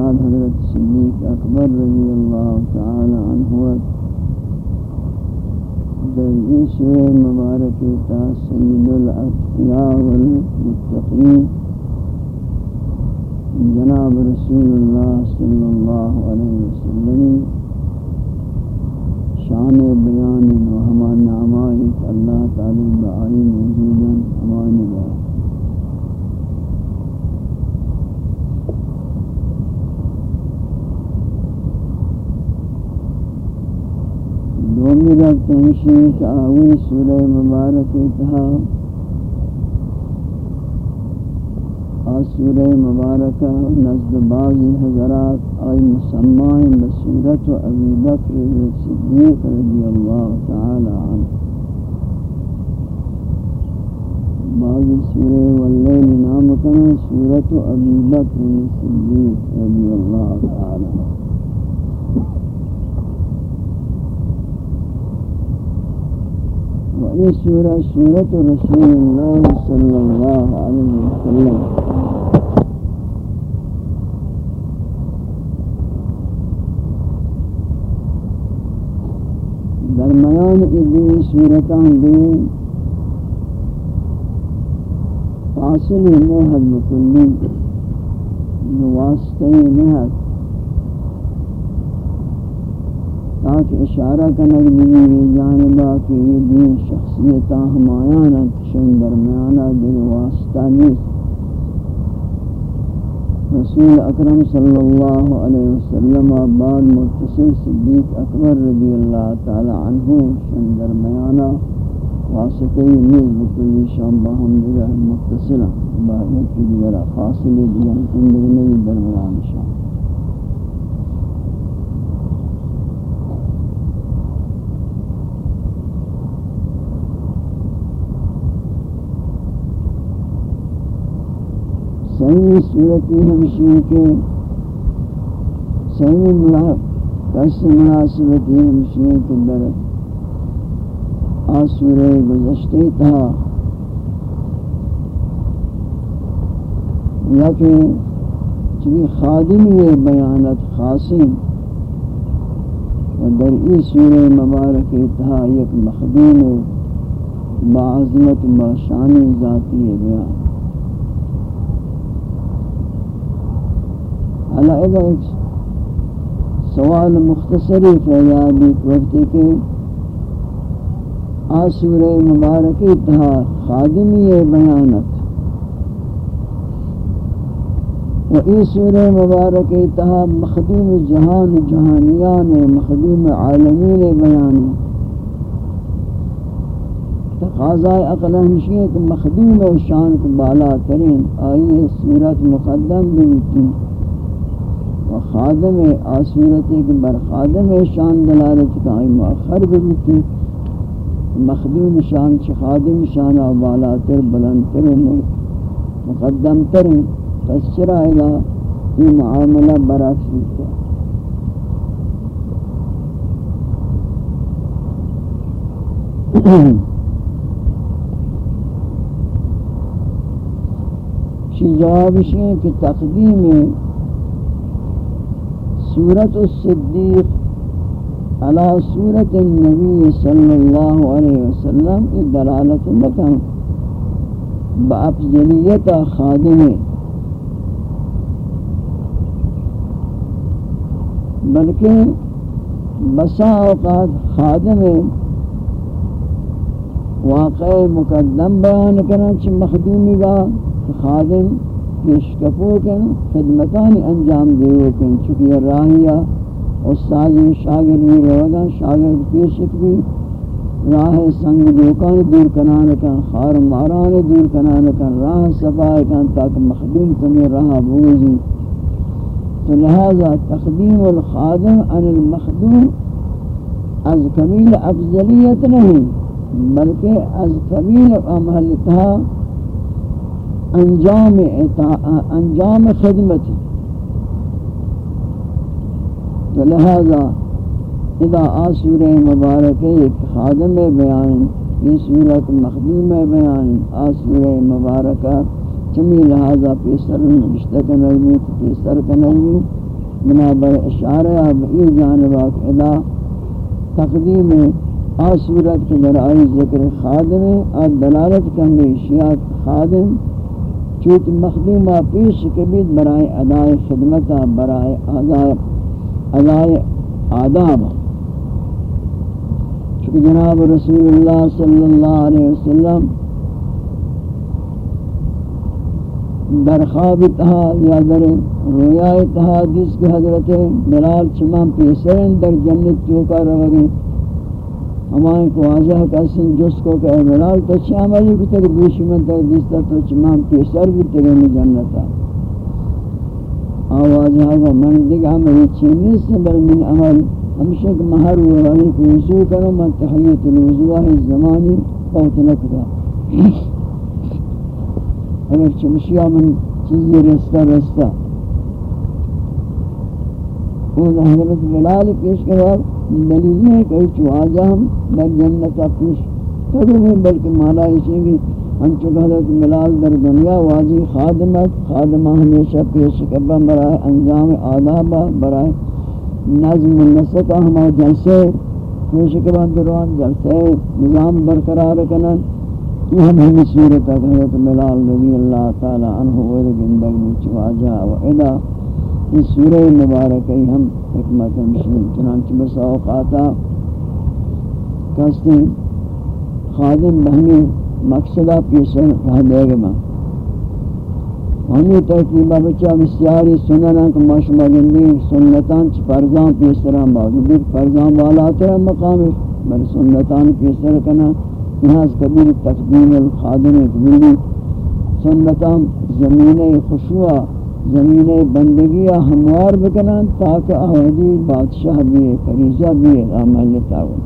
چمراد حضرت صدیق اکبر رضی اللہ تعالی عنہ در این سورہ مبارکی تا سید الاتقیاء والمتقین جناب رسول اللہ صلی اللہ علیہ وسلم شان بیان و ہمان نعمائی اللہ تعالی بآئی موجودا ہمان بیان دومی رب تنشی کہ آوی سورہ مبارک اتہا آ سورہ نزد بعضی حضرات آئی مسمائیں بصورت و ابی بکر صدیق رضی اللہ تعالی عنہ. بعضی سورہ واللیل نام کنا سورت و ابی بکر صدیق رضی اللہ تعالی عنہ. وإن سورة سورة رسول الله صلى الله عليه وسلم درمیان ادی صورتان دی فاصل نهد بکلی واسطه نهد تاکہ اشارہ کنگ بھی جانبا کہ یہ دین شخصیتہ ہمایانا کشن درمیانا دل واسطہ نیست۔ رسول اکرم صلی اللہ علیہ وسلم بعد متصل صدیق اکبر رضی اللہ تعالی عنہ شن درمیانا واسطہ نیز بکلی شام باہم دیگر متصلہ، با ایک دیگر فاصلی دیگر اندر درمیان شام۔ صحیح صورتی ہمشی کے صحیح ملاحق کس مناسبتی ہمشی کے در آسور گزشتے تھا۔ یا کہ چلی خادمی بیانت خاصی و در ای سور مبارک تھا یک مخدوم، معظمت باشانی ذاتی بیان حالا اذا سوال مختصری فیادی وقتی کہ آسور مبارکی تہا خادمی بیانت. و ای مبارکی تہا مخدوم جہان جہانیان مخدوم عالمین بیانی تقاضاء عقل ہمشی ہے کہ مخدوم شان کو بالا ترین آئی صورت مقدم بھی خادم آسورتی کہ بر خادم شان دلالت کا آئی مؤخر بھی مخدوم شان چھ خادم شان و بالاتر بلندتر و مقدمتر تسرہ الہ یہ معاملہ برعکس ہوتا شی جواب ہے کہ تقدیم سورت الصدیق على سورة النبي صلى الله عليه وسلم دلالة لكم بأفضلية خادمه بلکہ بسا اوقات خادم واقع مقدم بیان کرنا چھ مخدومی گا خادم پیش کپو کن خدمتانی انجام دیو کن چکہ راہیہ استاد شاگرد نہیں رہے گا شاگرد پیشک بھی راہ سنگ دوکان دور کنان کن خار ماران دور کنان کن راہ صفائے کن تاک مخدوم تمہیں راہ بوزی۔ تو لہذا تقدیم الخادم عن المخدوم از کمیل افضلیت نہیں، بلکہ از کمیل عملتها انجام انجام خدمتی تو لہذا اذا آسور مبارک ایک خادم بیان، یہ صورت مخدوم بیان آسور مبارکہ چمی لہذا پیسر نشتہ کا نرمی پیسر کا نرمی بنابر اشارہ اب ای ادا تقدیم آسورت کے درائی ذکر خادم اور دلالت کا ہمیشیات خادم چوت مخدومہ پیش کبید برائے ادائے خدمتہ، برائے ادائے ادائے آداب۔ چونکہ جناب رسول اللہ صلی اللہ علیہ وسلم در خواب تہا یا در رویا تہا حدیث کے حضرت ملال چمان پیسرین در جنت چوکا روگی ہمائیں کو واضح کسن جس کو کہ ملال تو چاملی کو تک بیشی من تک دیستا تو چمان پیسر بھی تک تگے جنتا آواز آگا، من دیگا ہمیں چینی سے بل من عمل۔ ہمشہ کہ مہر ورائی کو وضو کرو من تحییت الوضوء زمانی قوت نکتا اگر چمشیا من چیزی رستا رستا وہ حضرت بلال پیش کرا دلیل ہے کہ چواجہ ہم در جنتا پیش کرو میں بلکہ مالا اسے گی انچو حضرت ملال در دنیا واجی خادمت خادمہ ہمیشہ پیش کبا برائے انجام آدابہ برائے نظم و نسکہ ہما جلسے پیش کبا دروان جلسے نظام برقرار کنن یہ ہم ہمی صورت حضرت ملال رضی اللہ تعالی عنہ ورگندگ نیچو آجا و ادا اس سورہ مبارکی ہم حکمت مشہور چنانچہ بس اوقاتا کہتے ہیں، خادم بہنی مقصدہ پیسر رہ دے گا ہمیں ترکیبہ بچہ بسیاری سننا کہ ماشمہ جندی سنتان چھ فرزان پیسران باوجود فرزان والا ترہ مقام بر سنتان پیسر کنا یہاں کبیر تقدیم الخادم کبیری سنتان زمین خشوع زمین بندگی ہموار بکنان تاکہ آہدی بادشاہ بھی ہے فریضہ بھی ہے عمل تعاون.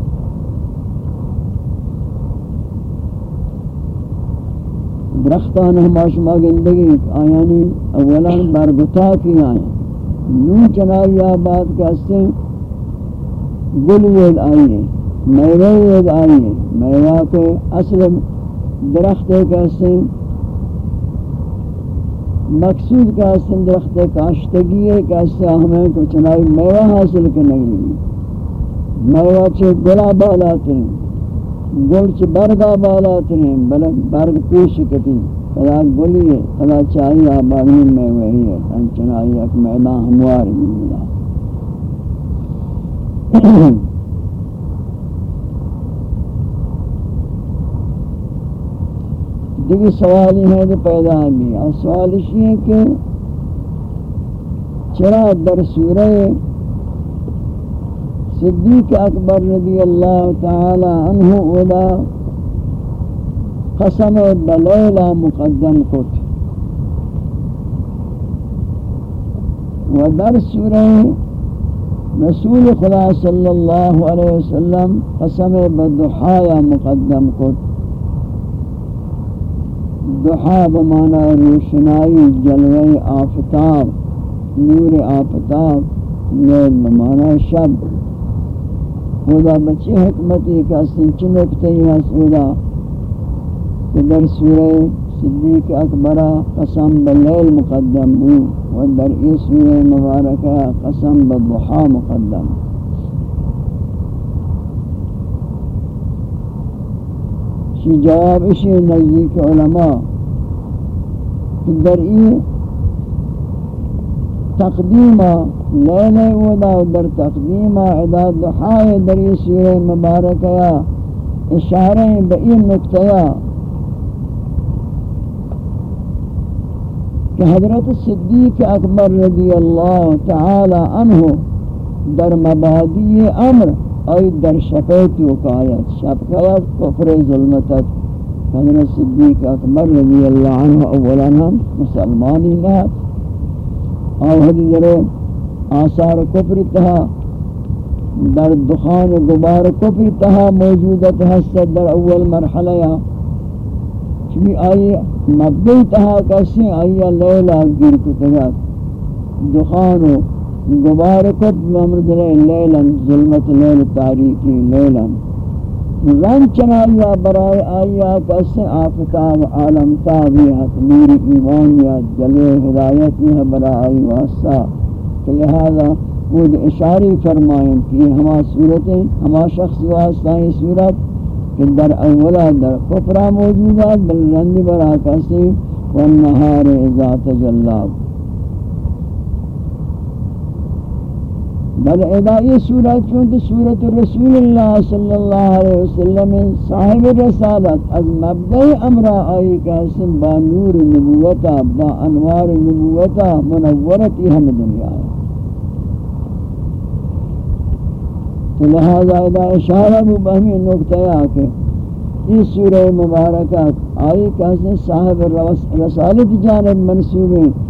درختان ہم آشما گندگی، آیانی اولا برگتا کی آئیں نو چنائی آباد کہتے ہیں گل وید آئیے میوہ وید آئیے میوہ کے اصل درخت کہتے ہیں مقصود کہتے ہیں درخت کاشتگی ہے کہتے ہیں ہمیں کو چنائی میوہ حاصل کرنے گی میوہ چھے گلا بالاتے ہیں گل چ برگا بالا ترین بلک برگ پیش کتی کلا گلی ہے کلا چاہی آبادی میں وہی ہے۔ انچنائی ایک میدان ہموار ملا دیکھ سوالی ہے تو پیدا بھی اور سوال اسی ہے کہ چرا در سورہ صدیق اکبر رضی اللہ تعالی عنہ اولا قسم بلیلہ مقدم کت و در سورہ رسول خدا صلی اللہ علیہ وسلم قسم بدحایا مقدم کت دحا بمانا روشنائی جلوہ آفتاب، نور آفتاب نیل بمانا شب۔ خدا بچے حکمتی کا سنچ نکتے ہی ہے سودا کہ در سورہ صدیق اکبرہ قسم باللیل مقدم ہو و در ای سورہ مبارکہ قسم بالضحا مقدم۔ شی جواب اشی نزدیک علماء. در ای تقدیم لیل ودا در تقدیم ادا دحای در یہ سورہ مبارکہ اشارہ بئی نقطہ کہ حضرت صدیق اکبر رضی اللہ تعالی عنہ در مبادی امر ای در شفیت وقایت شفقیت کفر ظلمتت حضرت صدیق اکبر رضی اللہ عنہ اولا ہم مسلمانی نہت اور حدیث آثار کفر تہا در دخان و غبار کفر تہا موجودت حسد در اول مرحلہ یا چمی آئی مبدی تہا کسی آئی لیلہ گر کتگات دخان و غبار کفر ممرد لیلہ ظلمت لیل، تاریکی لیلہ رنگ چنایا برای آیا کس آفتاب عالم تابیت میری ایمان یا جلوے ہدایتی ہے برای واسطہ. کہ لہذا وہ اشاری فرمائیں کہ ہما صورتیں، ہما شخص واسطہ ہی صورت کہ در اولا در کفرہ موجودات بل رندی برا کسی والنہار ذات جلاب. بل ادا یہ سورت چونکہ سورت رسول اللہ صلی اللہ علیہ وسلم صاحب رسالت از مبدع امرہ آئی کہ اسم با نور نبوتا با انوار نبوتا منورتی ہم دنیا. ہے تو لہذا ادا اشارہ بھی بہمی نکتہ آکے اس سورہ مبارکات آئی کہ اسم صاحب رسالت جانب منصوبیں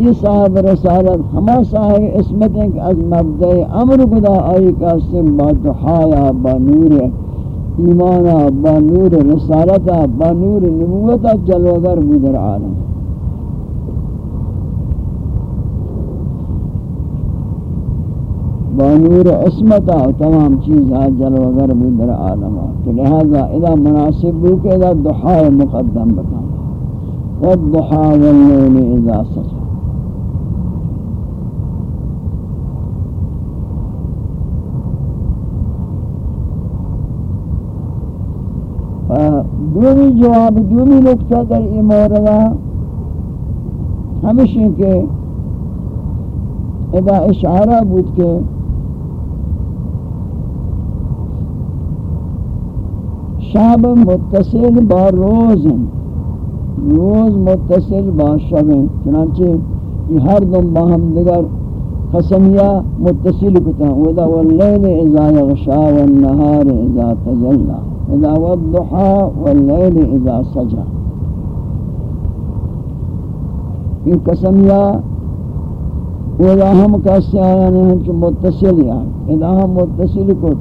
یہ صاحب رسالت ہما صاحب اسمت ہیں کہ از مبدع امر خدا آئی کا سم با دحایا با نور ایمانا با نور رسالتا با نور نبوتا جلوگر بودر عالم با نور عصمتا تمام چیز ہے جلوگر بودر عالم تو لہذا اذا مناسب بو کہ اذا دحایا مقدم بکن والضحا واللیل اذا سجد دومی جواب، دومی نکتہ در این موردہ ہمیشہ کہ ادا اشارہ بود کہ شب متصل با روز روز متصل با شب چنانچہ یہ ہر دم باہم دیگر قسمیہ متصل کتا ودا واللیل اذا یغشا والنہار اذا تجلہ إذا والضحى والليل إذا سجى. یہ قسم یا اذا ہم کہتے ہیں ہم متصل یا إذا ہم متصل کو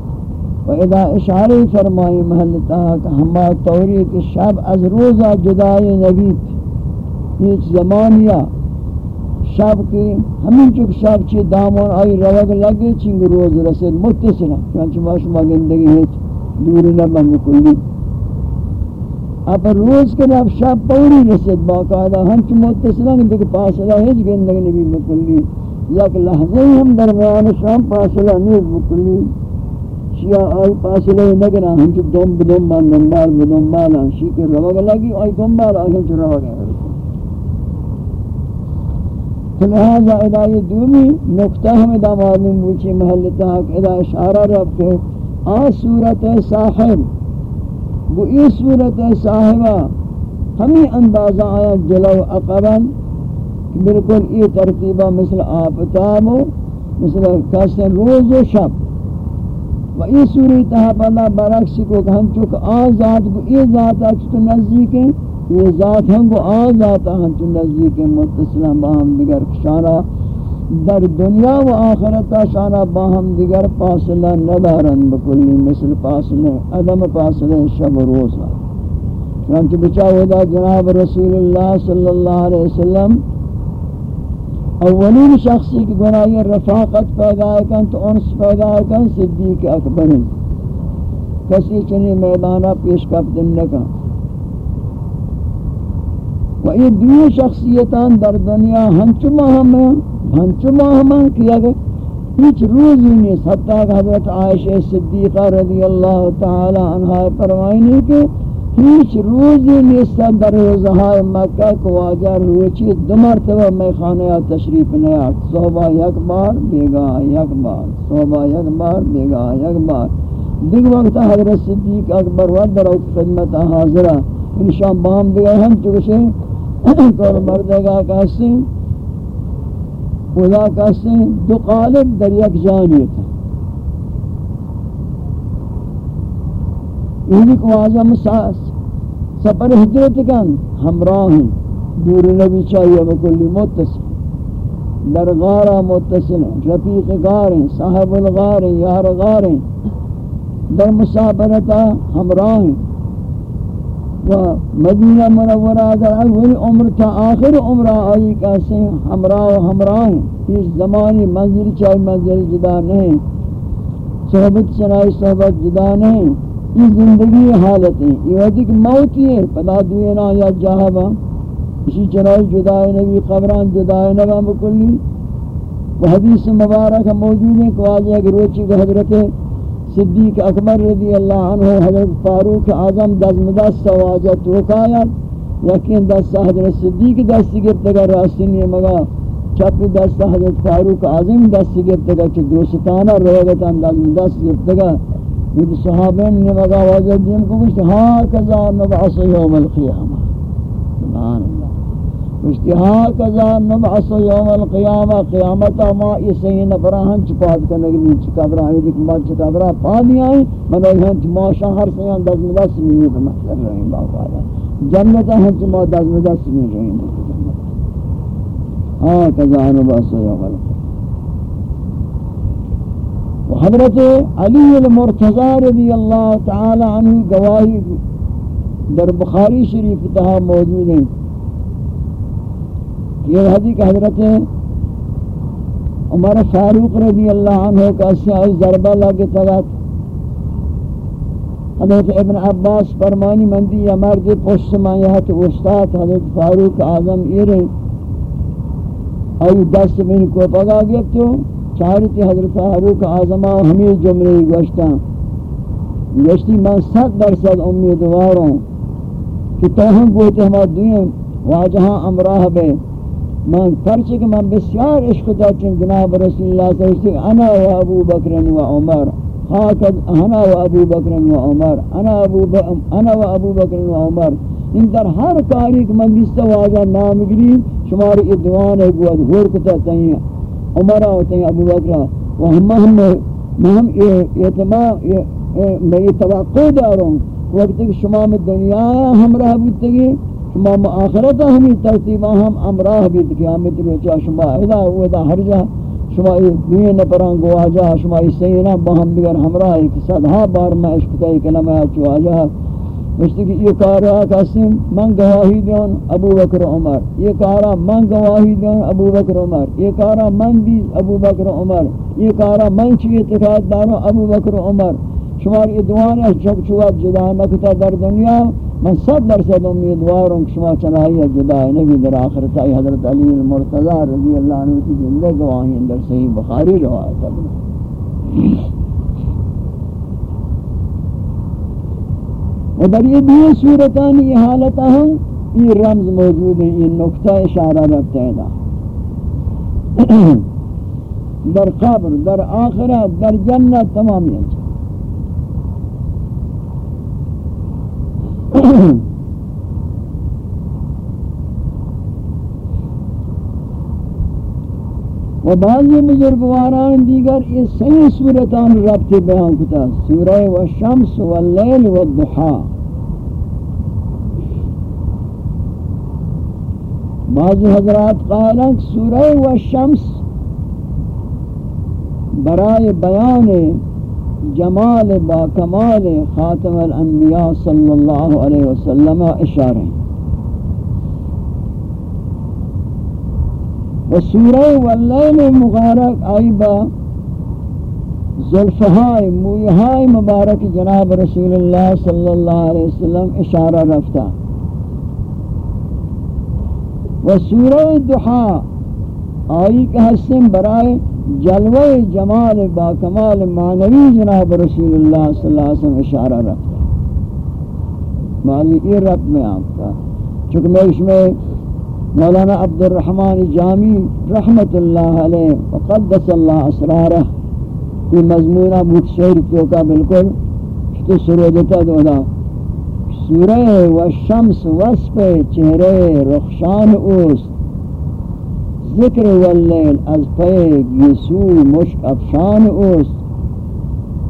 و اذا اشعاری فرمائی محلتا کہ ہما توری کہ شب از روزہ جدائی نبی یہ زمانیہ شب کی ہمیں چک شب چی دامون آئی روگ لگے چنگ روز رسید متصل ہیں چونچہ ما گندگی ہے دور نہ بند کلی اب روز کے نب شب پوری رسد باقاعدہ، ہم چھ متصلان دیکھ پاسلہ ہیچ گندگ نبی مکلی یک لحظے ہم درمیان شام پاسلہ نیز مکلی شیا آئی پاسلے نگنا، ہم چو دم بدم بان دنبال بدم بالا شیکر روگ لگی، آئی دنبال آئی ہم چو روگ لہذا ادا یہ دومی نقطہ ہم ادا معلوم بوچی محلتا کہ ادا اشارہ رب کے آ صورت صاحب، وہ ای صورت صاحبہ ہمیں اندازہ آیا جلو اقبا بالکل ای ترتیبہ مثل آفتاب و مثل کسن روز و شب۔ و ای سوری تہا پلا برعکس کو کہ ہم چک آن ذات کو ای ذات اچھتو نزدیک ہیں، یہ ذات ہم کو آن ذات ہم چو نزدیک ہیں، متصلہ باہم دیگر شانہ در دنیا و آخرتا شانہ باہم دیگر پاسلہ ندارن بکلی، مثل پاسلہ عدم پاسلہ شب و روزہ چنانچہ بچاو دا جناب رسول اللہ صلی اللہ علیہ وسلم، اولین شخصی کی گناہی رفاقت پیدا کن تو انس پیدا کن، صدیق اکبر کسی چنی میدانہ پیش کپ دن لکا و یہ دو شخصیتان در دنیا ہنچو ماہم ہیں ہنچو ماہم ہیں کیا گئے ہیچ روزی نہیں حتیٰ کہ حضرت عائشہ صدیقہ رضی اللہ تعالی عنہ پروائنی کے هیچ روزی نیست در روزهای مکه که واجه روچی دو مرتبه می خانه تشریف نیاد. صحبه یک بار بیگاه یک بار. صحبه یک بار بیگاه یک بار. دیگه وقت حضرت صدیق اکبر ود در خدمت حاضره انشان بام دیگه هم چکشه کار مردگاه کسی خدا کسی دو قالب در یک جانیت یعنی کو آزم سفر حجرت کن، ہمراہ دور نبی چاہیے بکلی متصل۔ در غارہ متصل ہیں، رفیق غار ہیں، صاحب الغار ہیں، یار غار ہیں۔ در مسافرتا ہمراہ ہیں۔ و مدینہ منورہ در اول عمر تا آخر عمرہ آئی کہتے ہیں ہمراہ و ہمراہ ہیں اس زمانی منزل چاہیے منزل جدا نہیں صحبت چنائی صحبت جدا نہیں یہ زندگی حالت ہے یہ وقت کہ موت ہے پدا دوینا یا جہبا اسی چنائی جدائی نبی قبران جدائی نبا بکلی. و حدیث مبارک موجود ہیں کہ واضح کہ روچی کہ حضرت صدیق اکبر رضی اللہ عنہ، حضرت فاروق اعظم دزم دست واجہ توکایت یقین دست حضرت صدیق دست گرتگا راستنی مگا چپ دست حضرت فاروق اعظم دست گرتگا چھ دوستانہ روگتا دزم دست گرتگا یہ صحابین نے مگا واجہ دیم کو کچھ ہاں کذا نبعث یوم القیامہ۔ سبحان اللہ۔ کچھ ہاں کذا نبعث یوم القیامہ قیامتا ما اسی نفرہ نفرہن چپاد کرنے کے لیے چکابرہ ہے دیکھ مات چکابرہ پا دیا ہیں منو یہاں چما شہر سے یہاں دس مدس میں یہ محضر رہے ہیں باقاعدہ جنتا ہیں چما دس مدس میں رہے ہیں ہاں کذا نبعث یوم القیامہ حضرت علی المرتضی رضی اللہ تعالی عنہ گواہی در بخاری شریف تہا موجود ہیں یہ حدیث کہ حضرت عمر فاروق رضی اللہ عنہ کا سیائی ضربہ لگے تغت حضرت ابن عباس فرمانی مندی یا مرد پشت مایہت استاد حضرت فاروق اعظم ایرے ای دست من کو پگا گیا تو چارتی حضرت حروق آزما ہمیں جملے گوشتا گوشتی من ست درصد امیدواروں کہ تو ہم گوھتے ہما دوئیں واجہاں امراہ بے من پرچے کہ من بسیار عشق دا چن جناب رسول اللہ صلی اللہ علیہ وسلم انا و ابو بکر و عمر. خاکد انا و ابو بکر و عمر. انا, ابو ب... انا و ابو بکر و عمر. ان در ہر کاری کہ من دیستا واجہ نام گری شماری ادوان ہے گوھت غور کتا تہیں عمرہ ہوتے ہیں ابو بکرہ و ہم ہم ہم اعتماد میں توقع داروں وقت کہ شما میں دنیا ہمراہ بیتے گی شما آخرت ہمیں ترتیبہ ہم امراہ بیتے قیامت روچا شما ادا ادا ہر جا، شما دنیا نپران گو آجا، شما اس سینا بہم دیگر ہمراہ ایک صدہا بار میں عشق تے کلمہ چو آجا۔ مجھتے کہ یہ کارا قاسم، من گواہی دیون ابو بکر عمر۔ یہ کارا من گواہی دیون ابو بکر عمر۔ یہ کارا من دی ابو بکر عمر۔ یہ کارا من چی اتقاد دارو ابو بکر عمر۔ شمار ادوان ہے چک چوات جدا نکتا در دنیا میں سب درصد امیدوار ہوں کہ شما چنائیہ جدائے نبی در آخرت آئی حضرت علی المرتضی رضی اللہ عنہ کی جندہ گواہی اندر صحیح بخاری روایت ہے ادھر یہ دیئے صورتان یہ حالت ہوں یہ رمز موجود ہیں یہ نکتہ اشارہ ربتہ دا در قبر، در آخرت، در جنت تمامی اچھا و بعضی بزرگواران دیگر یہ صحیح صورتان ربط بیان کتا سورہ و شمس و اللیل و الضحا بعضی حضرات قائلان سورہ و شمس برائے بیان جمال با کمال خاتم الانبیاء صلی اللہ علیہ وسلم اشارہ ہیں۔ و سورہ واللیل مغارک آئی با ظلفہائی مویہائی مبارک جناب رسول اللہ صلی اللہ علیہ وسلم اشارہ رفتا و سورہ دحا آئی کہ حسن برائے جلوہ جمال با کمال معنوی جناب رسول اللہ صلی اللہ علیہ وسلم اشارہ رفتا مالی یہ رب میں آتا چونکہ میں اس میں مولانا عبد الرحمن جامی رحمت اللہ علیہ وقدس اللہ اسرارہ، یہ مضمونہ بود شہر کیوکا بالکل تو سرودتا دودا سورہ والشمس وصف چہرے رخشان اوست۔ ذکر واللیل از پیگ یسو مشک افشان اوست۔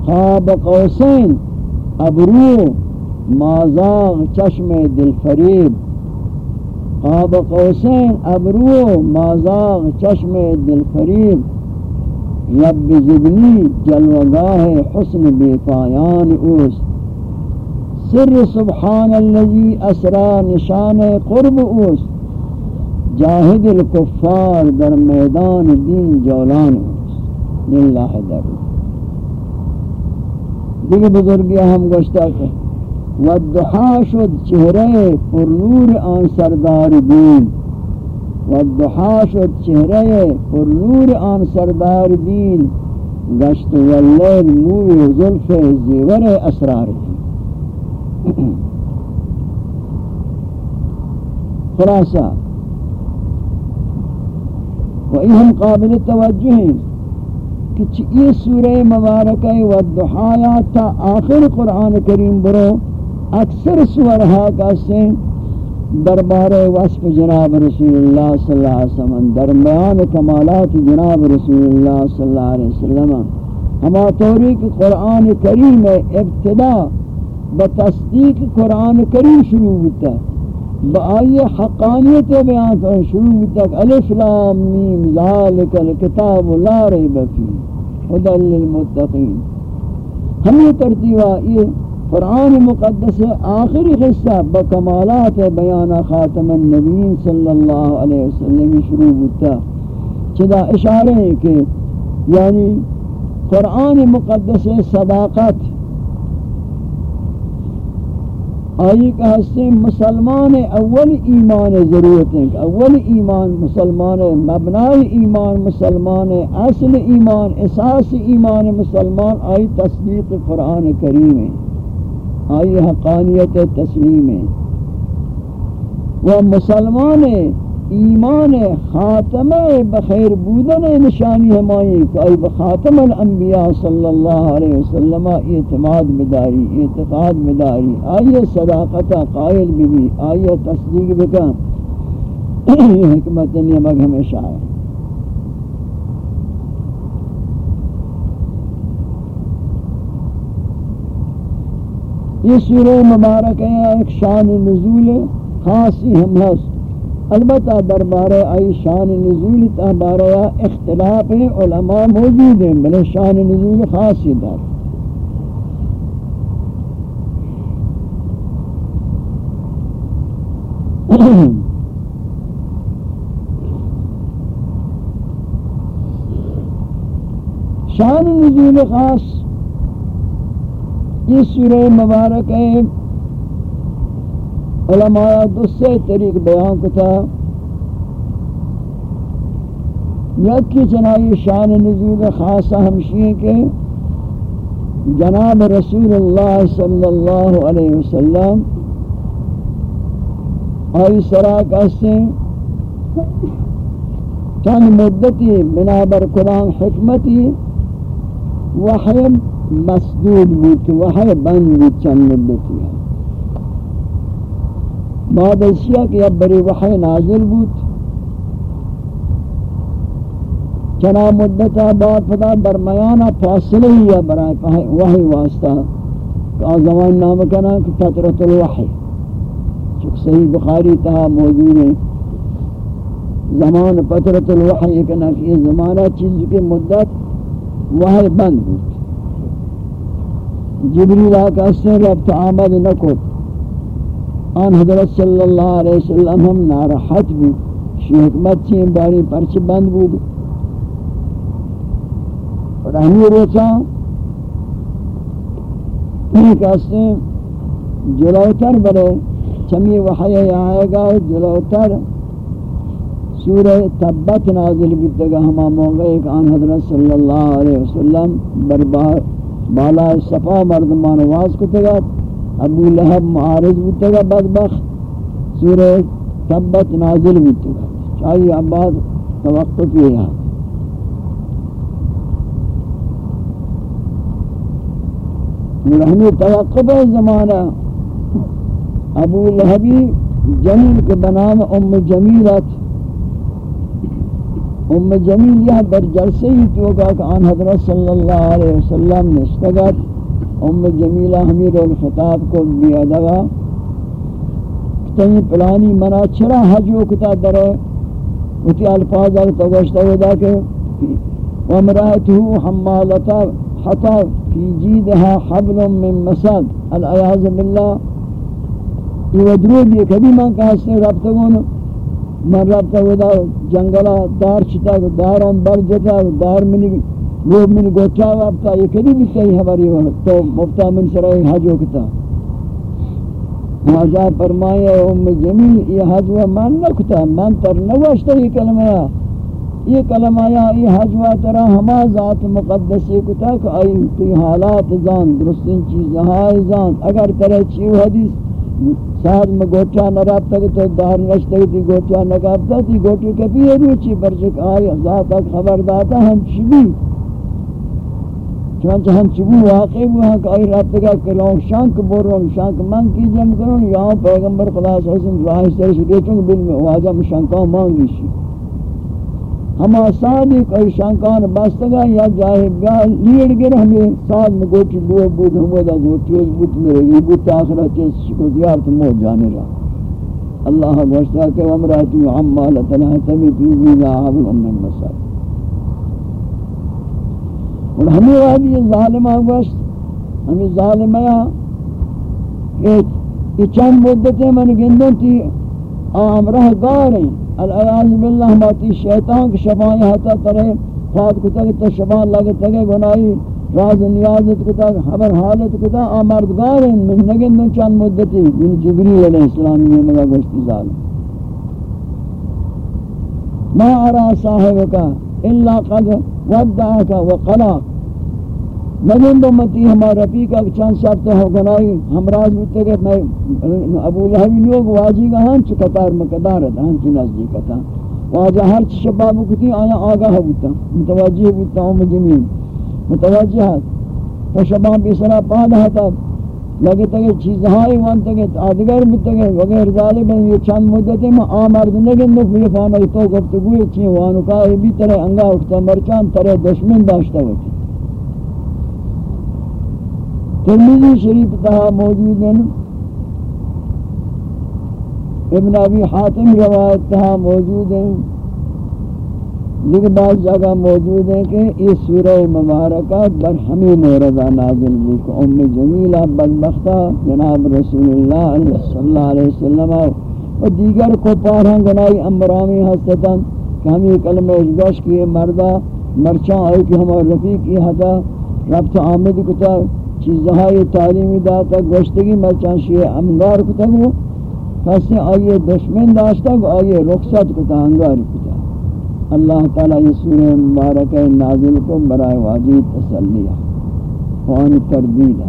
خواب قوسین ابرو مازاغ چشم دل فریب قاب قوسین، ابرو، مازاغ، چشم دل فریب رب زدنی جلوگاہ حسن بے پایان اوست. سر سبحان اللذی اسرا نشان قرب اوست. جاہد الکفار در میدان دین جولان اوست. للہ در دیکھ بزرگی ہم گوشتا کہ والدحا شد چہرے پر نور آن سردار دین. والدحا شد چہرے پر نور آن سردار دین. گشت واللیل موی ظلف زیور اسرار دین. خلاصہ. و این قابل توجہ ہیں کہ یہ سورہ مبارکہ والدحا تا آخر قرآن کریم برو اکثر سورہا کا سے دربار وصف جناب رسول اللہ صلی اللہ علیہ وسلم، درمیان کمالات جناب رسول اللہ صلی اللہ علیہ وسلم۔ ہما طوری کہ قرآن کریم ابتدا بتصدیق قرآن کریم شروع ہوتا بآئی حقانیت بیان کر شروع ہوتا الف لام میم، ذالک الکتاب لا ریب فی حدل للمتقین۔ ہم یہ ترتیبہ یہ قرآن مقدس آخری حصہ بکمالات بیان خاتم النبیین صلی اللہ علیہ وسلم شروع ہوتا چدا اشارے ہیں کہ یعنی قرآن مقدس صداقت آئی کہ ہستے مسلمان اول ایمان ضرورت ہیں اول ایمان مسلمان مبنائی ایمان مسلمان اصل ایمان اساس ایمان مسلمان آئی تصدیق قرآن کریم ہے آئی حقانیت تسلیم ہے۔ وہ مسلمان ایمان خاتم بخیر بودن نشانی ہمائی کہ ای بخاتم الانبیاء صلی اللہ علیہ وسلم اعتماد بداری، اعتقاد بداری۔ آئی صداقت قائل بھی آئی تصدیق بکا حکمت نیمک ہمیشہ ہے۔ یہ سورہ مبارک ہے، ایک شان نزول خاصی ہم ہست۔ البتہ دربارہ آئی شان نزول تبارہ اختلاف علماء موجود ہیں، بلے شان نزول خاصی دار۔ شان نزول خاص یہ سورہ مبارک ہے۔ علماء دوسرے طریق بیان کو تھا یکی چنائی شان نزول خاصہ ہمشی کے جناب رسول اللہ صلی اللہ علیہ وسلم آئی سراک اسیں چند مدتی بنابر قرآن حکمتی وحی مسدود بود وحی بند بود چند مدتی ہے۔ بعد اشیاء کہ اب بری وحی نازل بود۔ چنا مدتا بعد پدا درمیانا فاصلہ ہی ہے برای وحی واسطہ۔ کہ زمان نام کنا کہ فترت الوحی۔ چک صحیح بخاری تہا موجود ہے۔ زمان فترت الوحی کنا کہ یہ زمانہ چیز کی مدت وحی بند بود۔ جبریل آقا اس سے ربط آمد نکت آن حضرت صلی اللہ علیہ وسلم ہم نارحت بھی، شی حکمت چین باری پرچ بند بود۔ اور ہمی روچا ایک اسے جلوتر بڑے چمی وحی آئے گا جلوتر سورہ تبت نازل بیتگا ہما موقع ایک آن حضرت صلی اللہ علیہ وسلم بربار بالا صفا مردمان واز کو تگا ابو لہب معارض بودتا بدبخت سورہ تبت نازل بودتا چاہیے عباد توقف یہاں ہمیں توقف زمانہ۔ ابو لہبی جمیل کے بنام ام جمیلت۔ ام جمیل یہ در جلسے ہی تو کہ آن حضرت صلی اللہ علیہ وسلم نشتگت ام جمیلہ حمیر الخطاب کو بیا دوا تین پلانی منا چرا حج وکتا درے اتی الفاظ تو اگر توگشتا ہوتا کہ ومرأته حمالتا حتا فی جیدها حبل من مسد۔ العیاض باللہ۔ یہ ودروب یہ کبھی من کہا سے رابطہ گونا من رابطہ ہوتا جنگلہ دار چتا دارم بر جتا دار منی وہ من گوچا وقتا یہ کدی بھی صحیح ہماری وقت تو مفتا من سرائی حج وقتا واجہ فرمایا ام جمیل یہ حج و من نکتا من تر نوشتا یہ کلمہ۔ یہ کلمہ یا یہ حج و ترا ہما ذات مقدسی کتا کہ آئی تی حالات زان، درستین چیز چیزہائی زان۔ اگر ترے چیو حدیث ساتھ میں گوچا نہ رابطہ تو دار نشتے تھی گوچا نہ رابطہ تھی گوچی کبھی ہے روچی برچک آئی ذات خبر داتا، ہم شبی چنانچہ ہم چبو واقعی ہوئے ہیں کہ آئی رات کا کلوں شانک بور شانک من کی جم کروں یہاں پیغمبر خدا صلی اللہ علیہ وسلم راہ سے شریعتوں کے بل میں واجہ میں شانکاں مانگی شی ہما صادق ای شانکان بستگا یا جاہب یا لیڑ گر ہمیں سال میں گوٹی لوہ بود ہمیں دا گوٹی اس بود میرے یہ بود آخرہ چیز شکو زیارت موت جانے رہا اللہ گوشتا کہ ومراتو عمالتنا تمی پیزی لا حبل امن مسائل اور ہمیں وادی ظالمہ گوشت، ہمیں ظالمہ یہ چند مدتیں من گندن تھی آمرہ گاریں العیاض باللہ ہماتی شیطان کی شفائی حتا ترے، خواد کتا کہ تو شفان لگتا کہ گناہی راز نیازت کتا، خبر حالت کتا آمردگاریں من نگندن چند مدتی یعنی جبریل علیہ السلامی میں مگا گوشتی ظالم ما ارا صاحبکا الا قد ودعك وقلاك مجن دو متی ہمارا رفیقہ چند شب تو ہو گنائی ہمراز بودتے کہ میں ابو لہوی لوگ واجی گا ہاں، ہن چکتار مقدارت ہن ہاں، چو نزدیکتا جی واجہ ہر چی شباب کتی آیا آگاہ بودتا متوجہ بودتا ہم جمین متوجہ ہے۔ تو شباب بیسرا پادا ہے لگتا کہ چیزہائی وانتا کہ آدگر بودتا کہ وغیر ظالبا یہ چند مدتی میں آمرد نگن نو فی فانا تو گفتگوی چین وانو کہا بھی طرح انگا اکتا مرچان طرح دشمن داشتا ہوتی ترمیزی شریف تہا موجود ہیں۔ ابن ابی حاتم روایت تہا موجود ہیں۔ لیکن بعض جگہ موجود ہیں کہ یہ سورہ مبارکہ برحمی موردہ نازل بھی کہ ام جمیلہ بدبختہ جناب رسول اللہ صلی اللہ علیہ وسلم و دیگر کو پارہاں گنائی امرامی حسدتاً کہ ہم یہ کلمہ اجگوش کیے مردہ، مرچاں آئے کہ ہمارے رفیق یہ حدا ربط آمد کتا چیزہائی تعلیمی داتا گوشتگی مرچانشی امگار کتا گو کسی آئیے دشمن داشتا گو آئیے رخصت کتا انگار کتا. اللہ تعالی یہ سورہ مبارکہ نازل کو برائے واجی تسلیہ وان تردید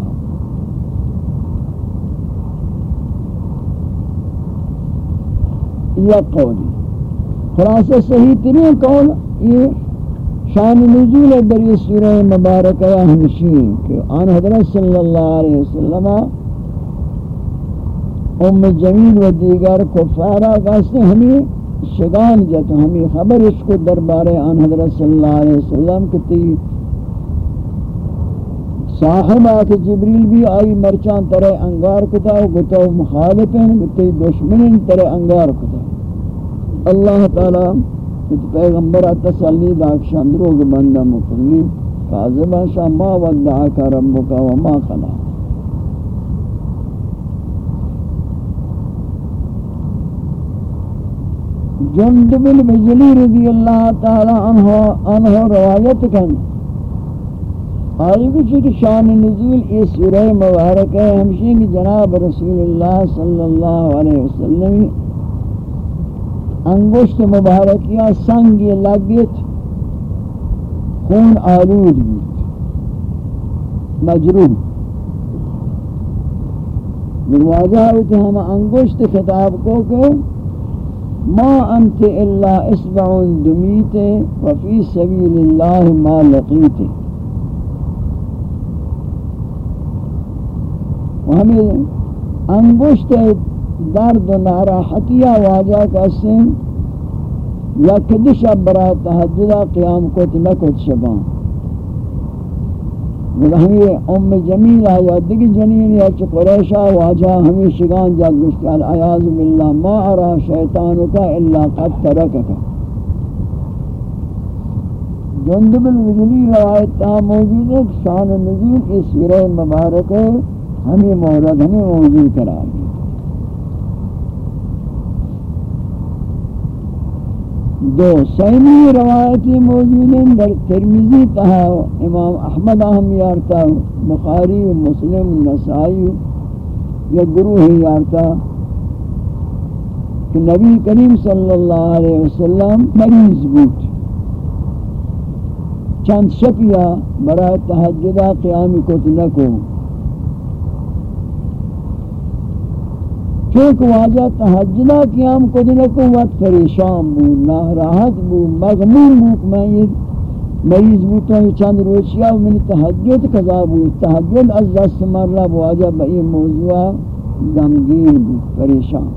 یا قولی. خلاصہ صحیح ترین قول یہ شان نزول در یہ سورہ مبارکہ ہمشین کہ آن حضرت صلی اللہ علیہ وسلم ام جمیل و دیگر کفارہ کہتے ہمیں شگان جت ہمیں خبر اس کو دربار آن حضرت صلی اللہ علیہ وسلم کہ تی صاحب آکے جبریل بھی آئی مرچان ترے انگار کتا و گتا و مخالفین گتا دشمنین ترے انگار کتا اللہ تعالی ات پیغمبر تسلی داک شندروگ بندہ مکرمی کاظبہ شاہ ما ودعاک ربکا و ما خلاق جند بن بجلی رضی اللہ تعالی عنہ عنہ روایت کن آئی کچھ کہ شان نزول اس سورہ مبارک ہے ہمشہ کہ جناب رسول اللہ صلی اللہ علیہ وسلم انگشت مبارکیہ سنگ لگت، خون آلود بود. مجروح. دروازہ ہوتی ہم انگشت خطاب کو کہ ما انت الا اسبع دمیت وفي سبيل الله ما لقيت وہمیں انگشت درد و ناراحتیہ واجہ کا سن یا کدش برای تحجدہ قیام کت نکت شبان۔ ہمیں ام جمیل یا دیگی جنین یا چھ قریشہ واجہ ہمیں شگان جا گشت العیاض باللہ، ما ارا شیطانکا الا قد ترککا۔ جندب الوجلی روایت تا موجود ہے شان نزول، اس سورہ مبارک ہمیں مورد، ہمیں موجود کرا دی دو سیمی روایتی موجود ہیں در ترمیزی تہا، امام احمد اہم یارتا، بخاری و مسلم، نسائی یا گروہ یارتا کہ نبی کریم صلی اللہ علیہ وسلم مریض بود۔ چند شکیہ برای تحجدہ قیامی کو تنکو چونکہ واجہ تحجدہ قیام کو دلکو وقت پریشان بو ناراحت بو مغمون بو میں یہ مریض بو تو چند روچیا من تحجد قضا بو تحجد از دست مرہ بو واجہ بئی موضوع غمگین بو پریشان۔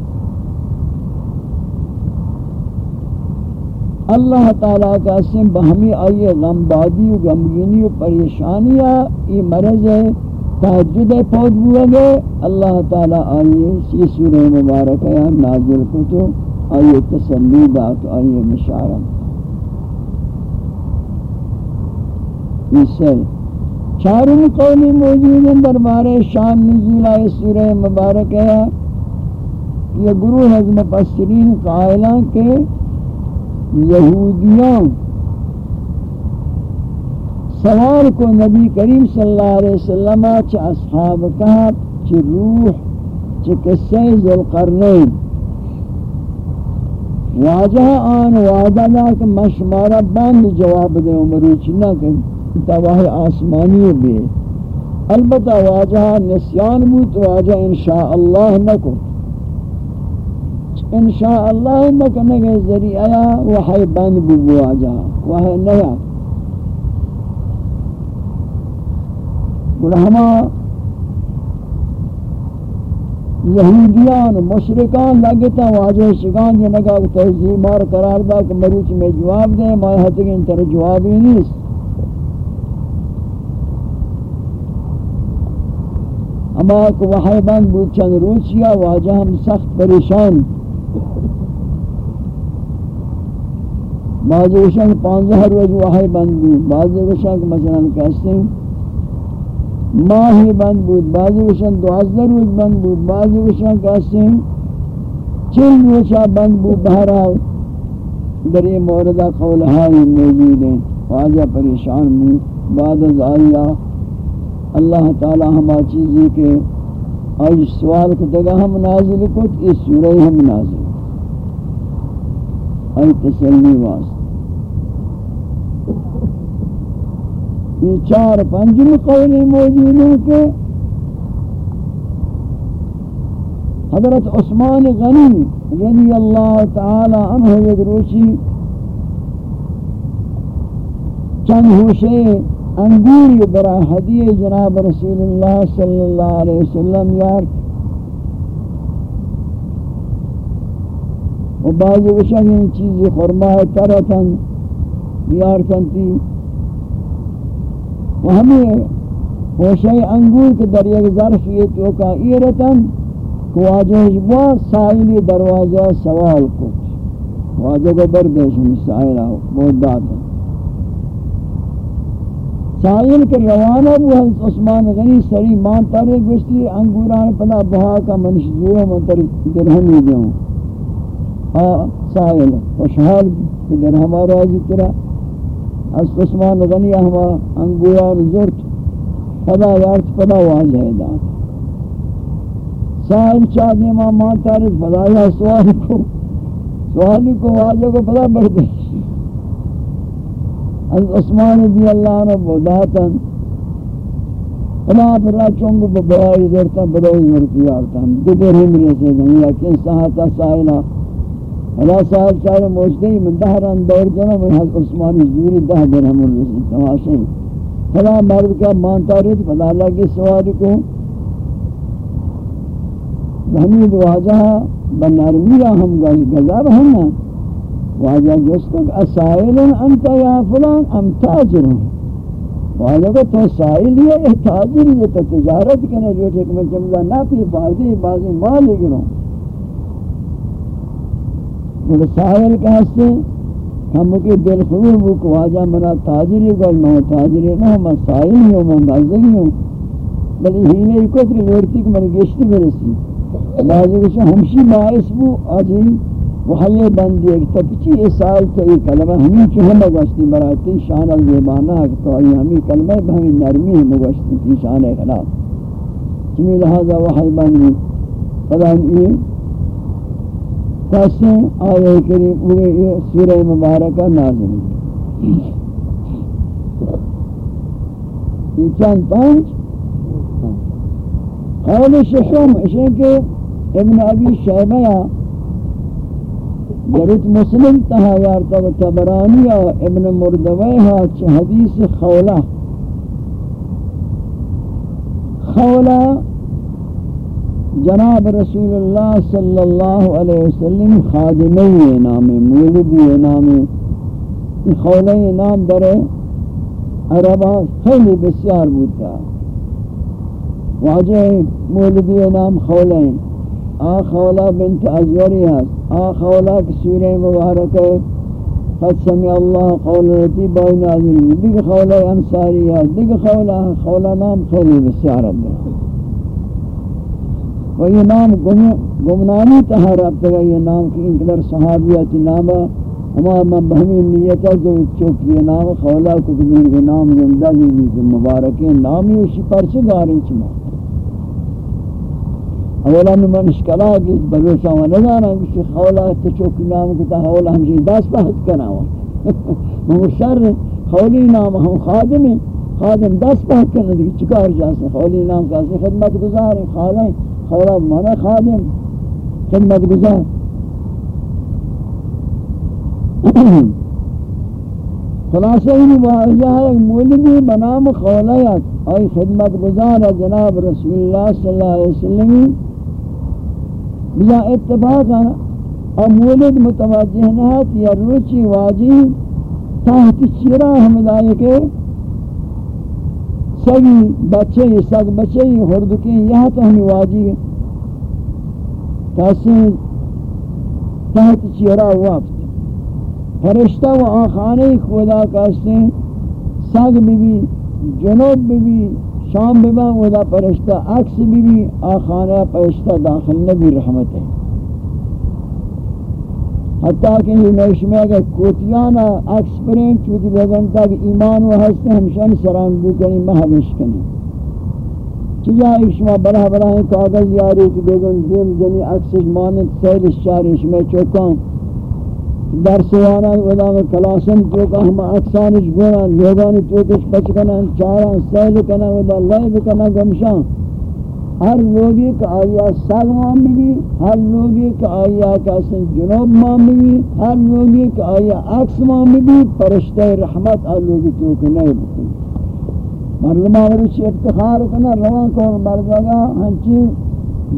اللہ تعالیٰ کا سم بہمی آئیے غم بادی و غمگینی و پریشانیاں یہ مرض ہے۔ تحجد پود گے اللہ تعالی آئیے سی سورہ مبارک ہے نازل کو تو آئیے تسلی دات آئیے مشارم اس سے چارم قولی موجود ہیں، دربار شان نزول آئے سورہ مبارک ہے۔ یہ گروہ حضم پسرین قائلہ کے یہودیوں سوال کو نبی کریم صلی اللہ علیہ وسلم چ اصحاب کہت چ روح چ قصہ ذوالقرنین۔ واجہ آن وعدہ دا کہ مشمارہ بند جواب دے عمروچ نہ کہ تواہ آسمانی بھی البتہ واجہ نسیان بود، واجہ انشاءاللہ نکو انشاءاللہ نکنے کے ذریعہ وحی بند بود واجہ، وحی نہیں ہما یہودیان، مشرکان لگتا واجہ شکان جنگا تحضیب مار قرار دا کہ مروچ میں جواب دیں ماں حتی کہ انتر جواب ہی نہیں۔ اما کو وحی بند بود چند روچیا واجہ ہم سخت پریشان۔ بعضی وشنگ پانزہ روز وحی بند بود، بعضی وشنگ مثلا کہتے ہیں ماہی بند بود، بعضی وشن دوازدہ روز بند بود، بعضی وشن کہتے ہیں چل روچہ بند بود، بہرحال در یہ موردہ قولہائی موجود ہیں۔ واجہ پریشان بود۔ بعد از آئیہ اللہ تعالی ہما چیزی کے آج سوال کو دگا ہم نازل کت اس سورہ ہم نازل آئی تسلی واسط یہ چار پنجم قولی موجود ہیں کہ حضرت عثمان غنی رضی اللہ تعالی عنہ یک روچی چند ہوشے انگوری برا حدیع جناب رسول اللہ صلی اللہ علیہ وسلم یار و بعضی وشنگ این چیزی خرماہ ترتن یارتن تی و ہمیں ہوشے انگور کے در یک ظرف یہ چوکا ایرتن واجہ جبا سائلی دروازہ سوال کو واجہ کو بردش ہمی سائلہ بہت داد. ہے سائل کے روانہ بو حضرت عثمان غنی سری مان تارے گوشتی انگوران پدا بہا کا منش جورا منتر درہمی دیوں ہاں سائل خوشحال درہم آرازی ترا حضرت عثمان غنی ہما انگوران زورت پدا یارت پدا واجہ داد سائل چاہتے ہیں ماں تارس فضایا سوال کو سوالی کو واجہ کو پدا بڑھتے از عثمان رضی اللہ عنہ بوداتا اللہ پر اللہ چونگو ببرائی زرتا بدائی زرتی آرتا ہم دو پر ہم رسے گا یا کن ساہتا سائلہ اللہ سائل چاہے موجدے ہی من دہران دور جنا من حضرت عثمان زوری دہ در ہم رسے تماشے فلا مرد کا مانتا رہت فلا اللہ کے سوال کو حمید واجہ بنرمی را ہم گئی گذر ہم واجہ جستک اسائل انت یا فلان، ام تاجر. واجہ کو تو سائل یہ تاجر یہ تو تجارت کنے جو ٹھیک میں جملہ نہ پی بازی بازی مال لگنو بولے سائل کہستے ہم کے دل خرور بک واجہ منا تاجری گل میں تاجری نہ میں سائل ہوں، میں ہوں۔ بلی ہیلے کو تری لورتی کہ میں گشت برسی بعضی کچھ ہمشی باعث بو آجی وحی بندی ایک تپچی اسال تو یہ کلمہ ہمیں چو ہم گوشتی براتی شان الزیبانہ تو آئی ہمیں کلمہ بہمی نرمی ہم گوشتی تی شان خلاف۔ چمی لہذا وحی بندی فضا یہ کیسے آئے کریم ہوئے یہ سورہ مبارکہ نازل یہ چند پانچ؟ قول ششم اشیاء کہ ابن ابی شیبہ جرت مسلم تہا یارتا و تبرانی ابن مردویہ چھ حدیث خولہ خولہ جناب رسول اللہ صلی اللہ علیہ وسلم خادمی نام مولدی نام خولہ نام در عربہ خیلی بسیار بودتا واجہ مولدی نام خولہ آ خولہ بنت ازوری ہے آ خولہ کی سورہ مبارک قد سمع اللہ قول رتی بائی نازل دیکھ خولہ انصاری ہے دیکھ خولہ خولہ نام خیلی بسیارت ہے و یہ نام گمنانی تہا رابطہ گا یہ نام کی انقدر صحابیت نام ہما من بہمی نیتا جو چوکی نام خولہ کو کبھی نام زندہ زندگی بھی مبارکی نامی اسی پرچے گاریں چمہ اولا من اشکلا کی بلوچا و نزانا کسی خولا تچوک نام کتا خولا ہمشی جی دست بہت کنا ہوا۔ مہو شر خولی نام ہم خادم ہیں، خادم دست بہت کنا دیکھ چکار جاسے خولی نام کاسی خدمت گزار ہیں خالیں خولا مانا خادم خدمت گزار. خلاصہ ہی واضح ہے مولدی بنام خولیت آئی خدمت گزار جناب رسول اللہ صلی اللہ علیہ وسلم. بلا اتفاقا امولد متوجہ نہت یا روچی واجی تحت چیرہ چیرا حمدائی کے سگی بچے سگ بچے ہردکیں یہاں تو ہمیں واجی کیسے تحت چیرا وقت فرشتہ و آخانے خدا کہتے سگ بھی بھی جنوب بھی بھی شام بما ودا پرشتہ عکس بھی بھی آخانہ پرشتہ داخل نبی رحمت ہے۔ حتیٰ کہ یہ نوشمہ اگر کوتیانا عکس پریں چوتی بگن تاک ایمان و حسن ہمشان سران بو کنی یعنی محبش کنی چجا ایک شما برہ برہ کاغذ یاری کی بگن دیم جنی عکسش مانت سید شار شما چوکان درس وانا ودا میں کلاسن تو کہ ہم اکسانش گونا لوگان تو کچھ بچ چارا سیل کنا ودا اللہ بکنا گمشان ہر لوگی کا آیا سگ مام ہر لوگی کا آیا کاسن جنوب مام ہر لوگی کا آیا عکس مام پرشتہ رحمت ہر لوگی تو کہ نہیں بکن۔ مردمہ ورچی افتخار کنا، روان کون مردگا ہنچی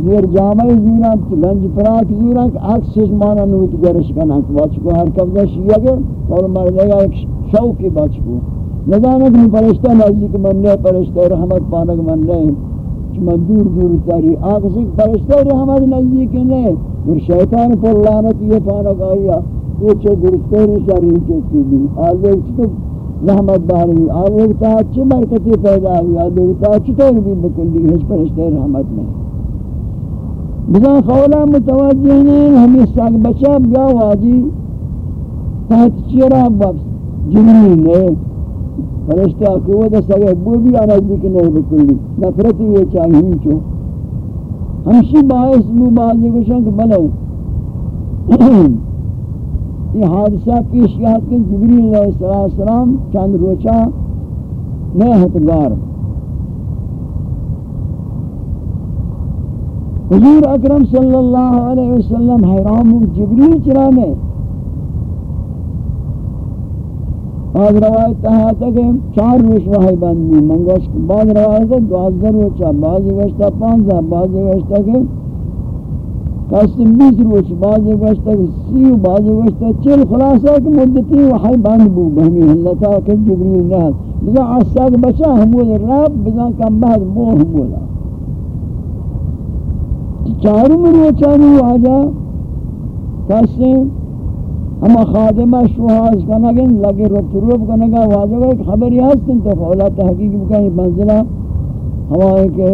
زیر جامعی زیران کی گنج پراک زیران کہ عکسش مانا نوت گرش کنا کہ ہر کبھا شیعہ گے اور مردگا ایک شوقی بچ نظامت میں پرشتہ نزدیک من نے پرشتہ رحمت پانک من نے من دور دور تاری آکسی پرشتہ رحمت نزدیک نہیں اور شیطان پر لعنت یہ پانک آیا یہ چو گرفتاری شرعی چوکی بھی آلوگ چطور رحمت داری آلوگ تا چی برکتی پیدا ہوئی. آلوگ تا چطور بھی بکلی ہج پرشتہ رحمت میں. بزن خولا متوجہ نہیں ہمیں ساگ بچہ بیا واجی. تحت چیرہ بابس جنین نے. فرشتہ کہ وہ دس اگر بو بھی آنا جی ذکر نہیں بکلی. نفرت یہ چاہیے چو ہمشی باعث بو بازی کو شنک بلو یہ حادثہ پیش یاد کہ جبریل علیہ السلام چند روچہ نیہت گار حضور اکرم صلی اللہ علیہ وسلم حیرام جبریل چرانے بعض روایت تہا تک چار روش وحی بندی منگوش بعض روایت دوازدہ روچا بعض وشتا پانزہ بعض وشتا کہ قسم بیس روچ بعض وشتا سی و بعض وشتا چل خلاصہ کہ مدتی وحی بند بو، بہمی حلتا کہ جبریل نہت بزا عصاق بچا ہمول رب، بزا کم بہت مو ہمولا چاروں روچانی واجہ قسم اما خادمہ شوہاز کنگن لگے روب روب کنگا واجب ہے کہ خبری ہستن تو فولا تحقیق بکای منزلہ ہوا ہے کہ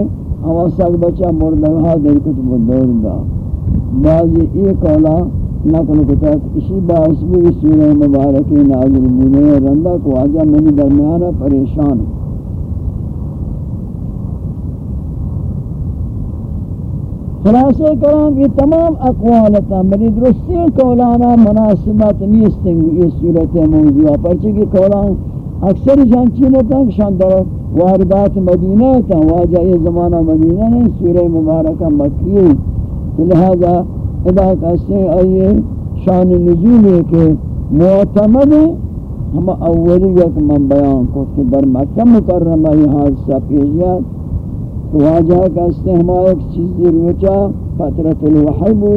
ہوا ساگ بچہ مردگاہ در کت بدور دا بعضی ایک اولا نقل کتا اسی باعث بھی سورہ مبارکی نازل بودے رندہ کو آجا میں درمیانہ پریشان ہوں۔ خلاصہ کرام یہ تمام اقوالتا مری درستی کولانا مناسبت نیستیں یہ صورت موضوع پرچہ کہ کولان اکثر جان چینتا شان در واردات مدینہ تا واجہ یہ زمانہ مدینہ نہیں، سورہ مبارکہ مکی لہذا ادا کہتے ہیں، آئیے شان نزول ہے کہ معتمد ہم اولی یک من بیان کو کہ در مکہ مکرمہ یہ حادثہ پیجیات واجہ کا استہما ایک چیزی روچا فترت الوحیبو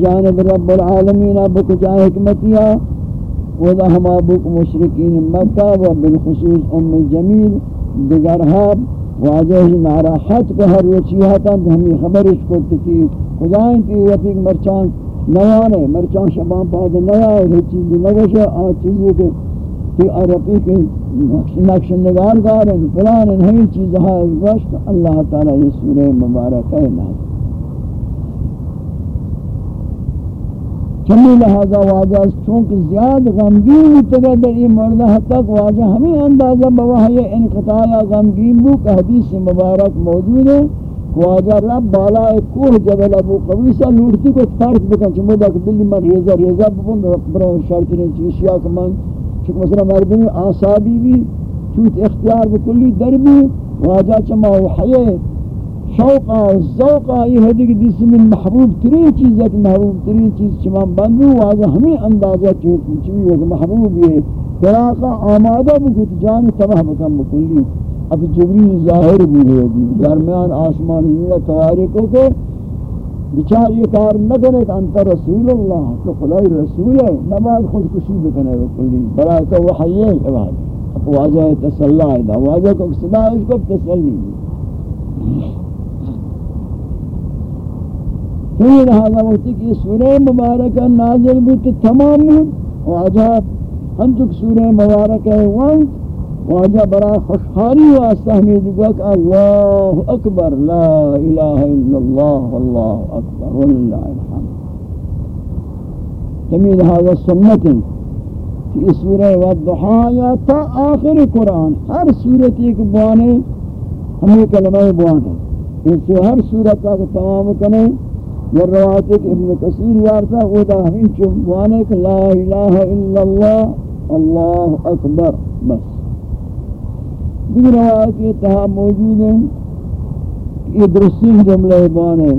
جانب رب العالمین بک جا حکمتیا وذا ہما بک مشرکین مکہ و بالخصوص ام جمیل دگرها واجہ ناراحت کو ہر روچیاتا ہمیں خبرش کو تکی خداییں تی یفیق مرچان نیانے مرچان شبان پاد نیائے ہر چیزی نگوشے آج چیزی کے کہ عربی کے نقش نگار دارن فلان ہیں ہمیں چیزہاں گوشت اللہ تعالی یہ سورہ مبارکہ نازل چمی لہذا واجہ چونکہ زیاد غمگین تگہ در یہ مردہ تک واجہ ہمیں اندازہ بوحی انقطاع غمگین بو کہ حدیث مبارک موجود ہے واجہ رب بالا کوہ جبل ابو قویسہ لوٹتی کو فرق بکن چمو دا کہ بلی من ریزہ ریزہ بکن برون شرط نے چیشیا کہ من چونکہ مثلا مردمی آسابی بھی چوت اختیار بکلی در بھی، واجہ چما وحیے شوقا، ذوقا، یہ ہے کہ دیسی من محبوب ترین چیز ہے، محبوب ترین چیز چما بندو، واجہ ہمیں اندازہ چوکی چوی ہے محبوب یہ فراقا آمادہ بکت جان تباہ بکن بکلی اب جبریل ظاہر بھی ہے، درمیان آسمان زمین تواریکوں کے بچار یہ کار نہ کرے کہ انت رسول اللہ تو خدای رسول ہے نماز خودکشی بکنے بکلی برای تو وحی ہے عباد واجہ تسلح ہے واجہ کو صدا اس کو تسلی. ہے پھر لہذا وقتی کہ سورہ مبارکہ نازل بھی تمام واجہ ہم چک سورہ مبارکہ وانت واجہ برا خوشحالی واسطہ ہمیں دیگا کہ اللہ اکبر، لا الہ الا اللہ واللہ اکبر، واللہ الحمد. تمید هذا سنت کہ اس سورہ والضحا یا تا آخر قرآن، ہر سورت ایک بوانے ہمیں کلمہ بوانے اس سے ہر سورت کا تمام کنے یہ روایت ایک ابن کثیر یارتا وہ دا ہنچو وانک لا الہ الا اللہ اللہ اکبر، بس۔ دیگر روایت یہ تہا موجود ہیں یہ درستی جملہ بانے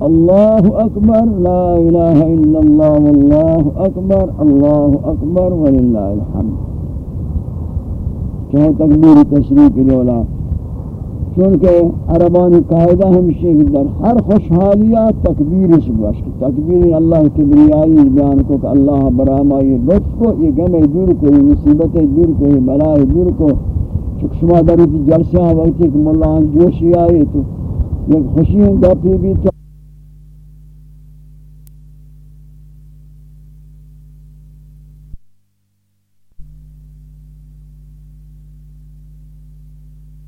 اللہ اکبر، لا الہ الا اللہ، واللہ اکبر، اللہ اکبر، وللہ الحمد۔ چاہے تکبیر تشریح کے لولا؟ چونکہ عربانی قاعدہ ہمشہ در ہر خوشحالیات تکبیر شباش کہ تکبیر اللہ کبریائی بیان کو کہ اللہ براما یہ لطف کو، یہ غم دور کو، یہ مصیبت دور کو، یہ بلائی دور کو۔ شما در جلسہ وقتی کہ ملان جوشی آئے تو یہ خوشی گپی بھی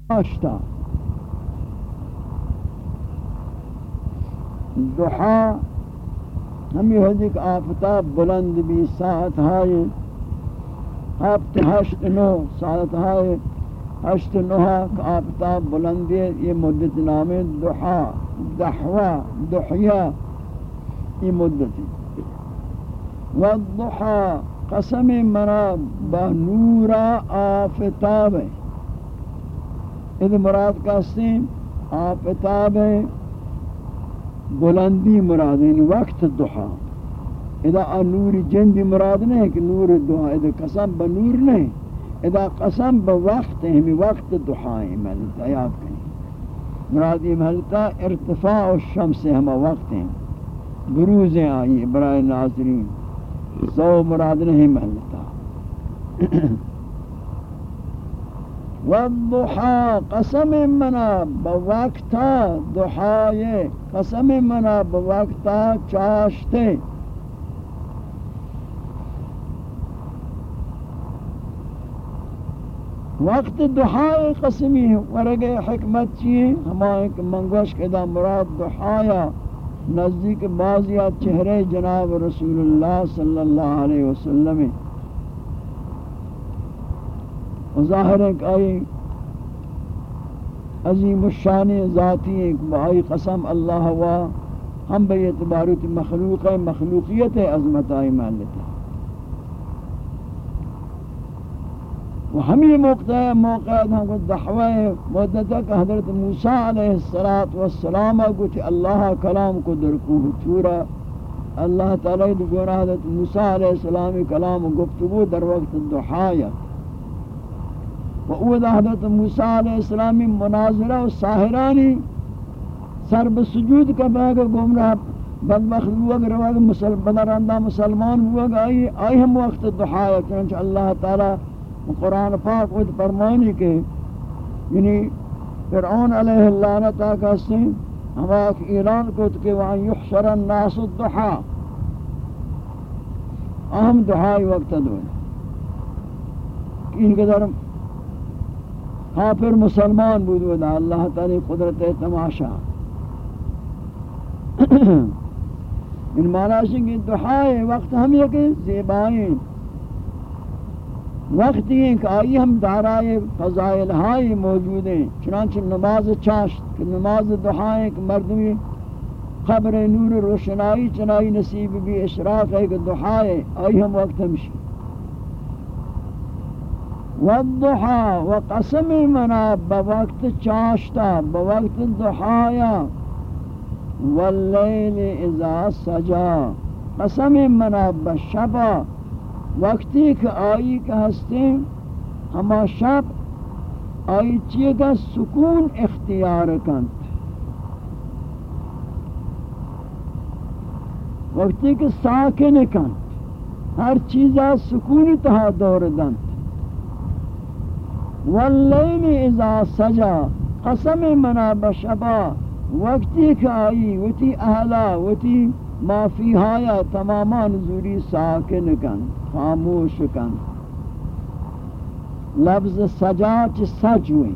آشتا دحا ہمیں ہوتی آفتاب بلند بھی ساعت ہائے ہفت ہشت نو ساعت ہائے ہشت نوہا کہ آفتاب بلند ہے یہ مدت نام دحا دحوا دحیا یہ مدت والضحا، قسم منا بنورا آفتاب ہے۔ یہ مراد کا سیم آفتاب ہے، بلندی مراد یعنی وقت دحا اذا نور جند مراد نہیں کہ نور دعا اذا قسم بنور نہیں۔ اذا قسم بوقت ہمی، وقت دحا ملتا یاد کریں مراد ملتا ارتفاع الشمس ہما وقت ہیں۔ بروزیں آئی برائے ناظرین۔ سو مراد نہیں ملتا والضحا قسم منا بوقتا ضحای قسم منا بوقتا چاشتے۔ وقت دحائی قسمی ورگ حکمت چیئے ہمائے منگوش کے مراد دحایا نزدیک بازیات چہرے جناب رسول اللہ صلی اللہ علیہ وسلم ظاہر ہے کہ آئی عظیم الشان ذاتی ہے آئی قسم اللہ ہوا، ہم بے اعتبارت مخلوق مخلوقیت عظمت آئی محلت ہمیں موقع ہے موقع ہے ہم کو دعوہ مدت ہے کہ حضرت موسیٰ علیہ السلام کو تھی اللہ کلام کو درکوہ چورا۔ اللہ تعالی دکھونا حضرت موسیٰ علیہ السلام کلام گفتگو در وقت دحایہ و او حضرت موسیٰ علیہ السلامی مناظرہ و ساہرانی سر بسجود کا باگا گمراہ بدبخت ہوا کہ رواگ مسلم بدرندہ مسلمان ہوا کہ آئی آئی ہم وقت دحایا چنانچہ اللہ تعالی قرآن پاک وقت فرمانی کے یعنی فرعون علیہ اللعنتا کہستے ہیں ہم آک اعلان کو کہ وہاں یحشر الناس الدحا اہم دحائی وقت دون ان کے در کافر مسلمان بود ودا اللہ تعالی قدرت تماشا۔ ان معنی ہے کہ دعائے وقت ہم یہ کہ زیبائیں۔ وقت یہ کہ آئی ہم دارائے فضائل ہائی موجود ہیں، چنانچہ نماز چاشت، کہ نماز دعائیں کہ مردمی خبر نور روشنائی چنائی نصیب بھی اشراق ہے کہ دعائے آئی ہم وقت ہمشی والضحا وقسم منا بوقت چاشتا بوقت ضحایا واللیل اذا سجا، قسم منا بشبا وقتی کہ آئی کہ ہستے ہما شب آئی چیئے گا سکون اختیار کنت وقتی کہ ساکن کنت ہر چیزا سکونی تہا دور دنت واللیل اذا سجا، قسم منا بشبا وقتی کہ آئی، وتی اہلا، وتی ما فی ہایا تماما نزوری ساکن کن۔ خاموش کن. لفظ سجا چی سجوی.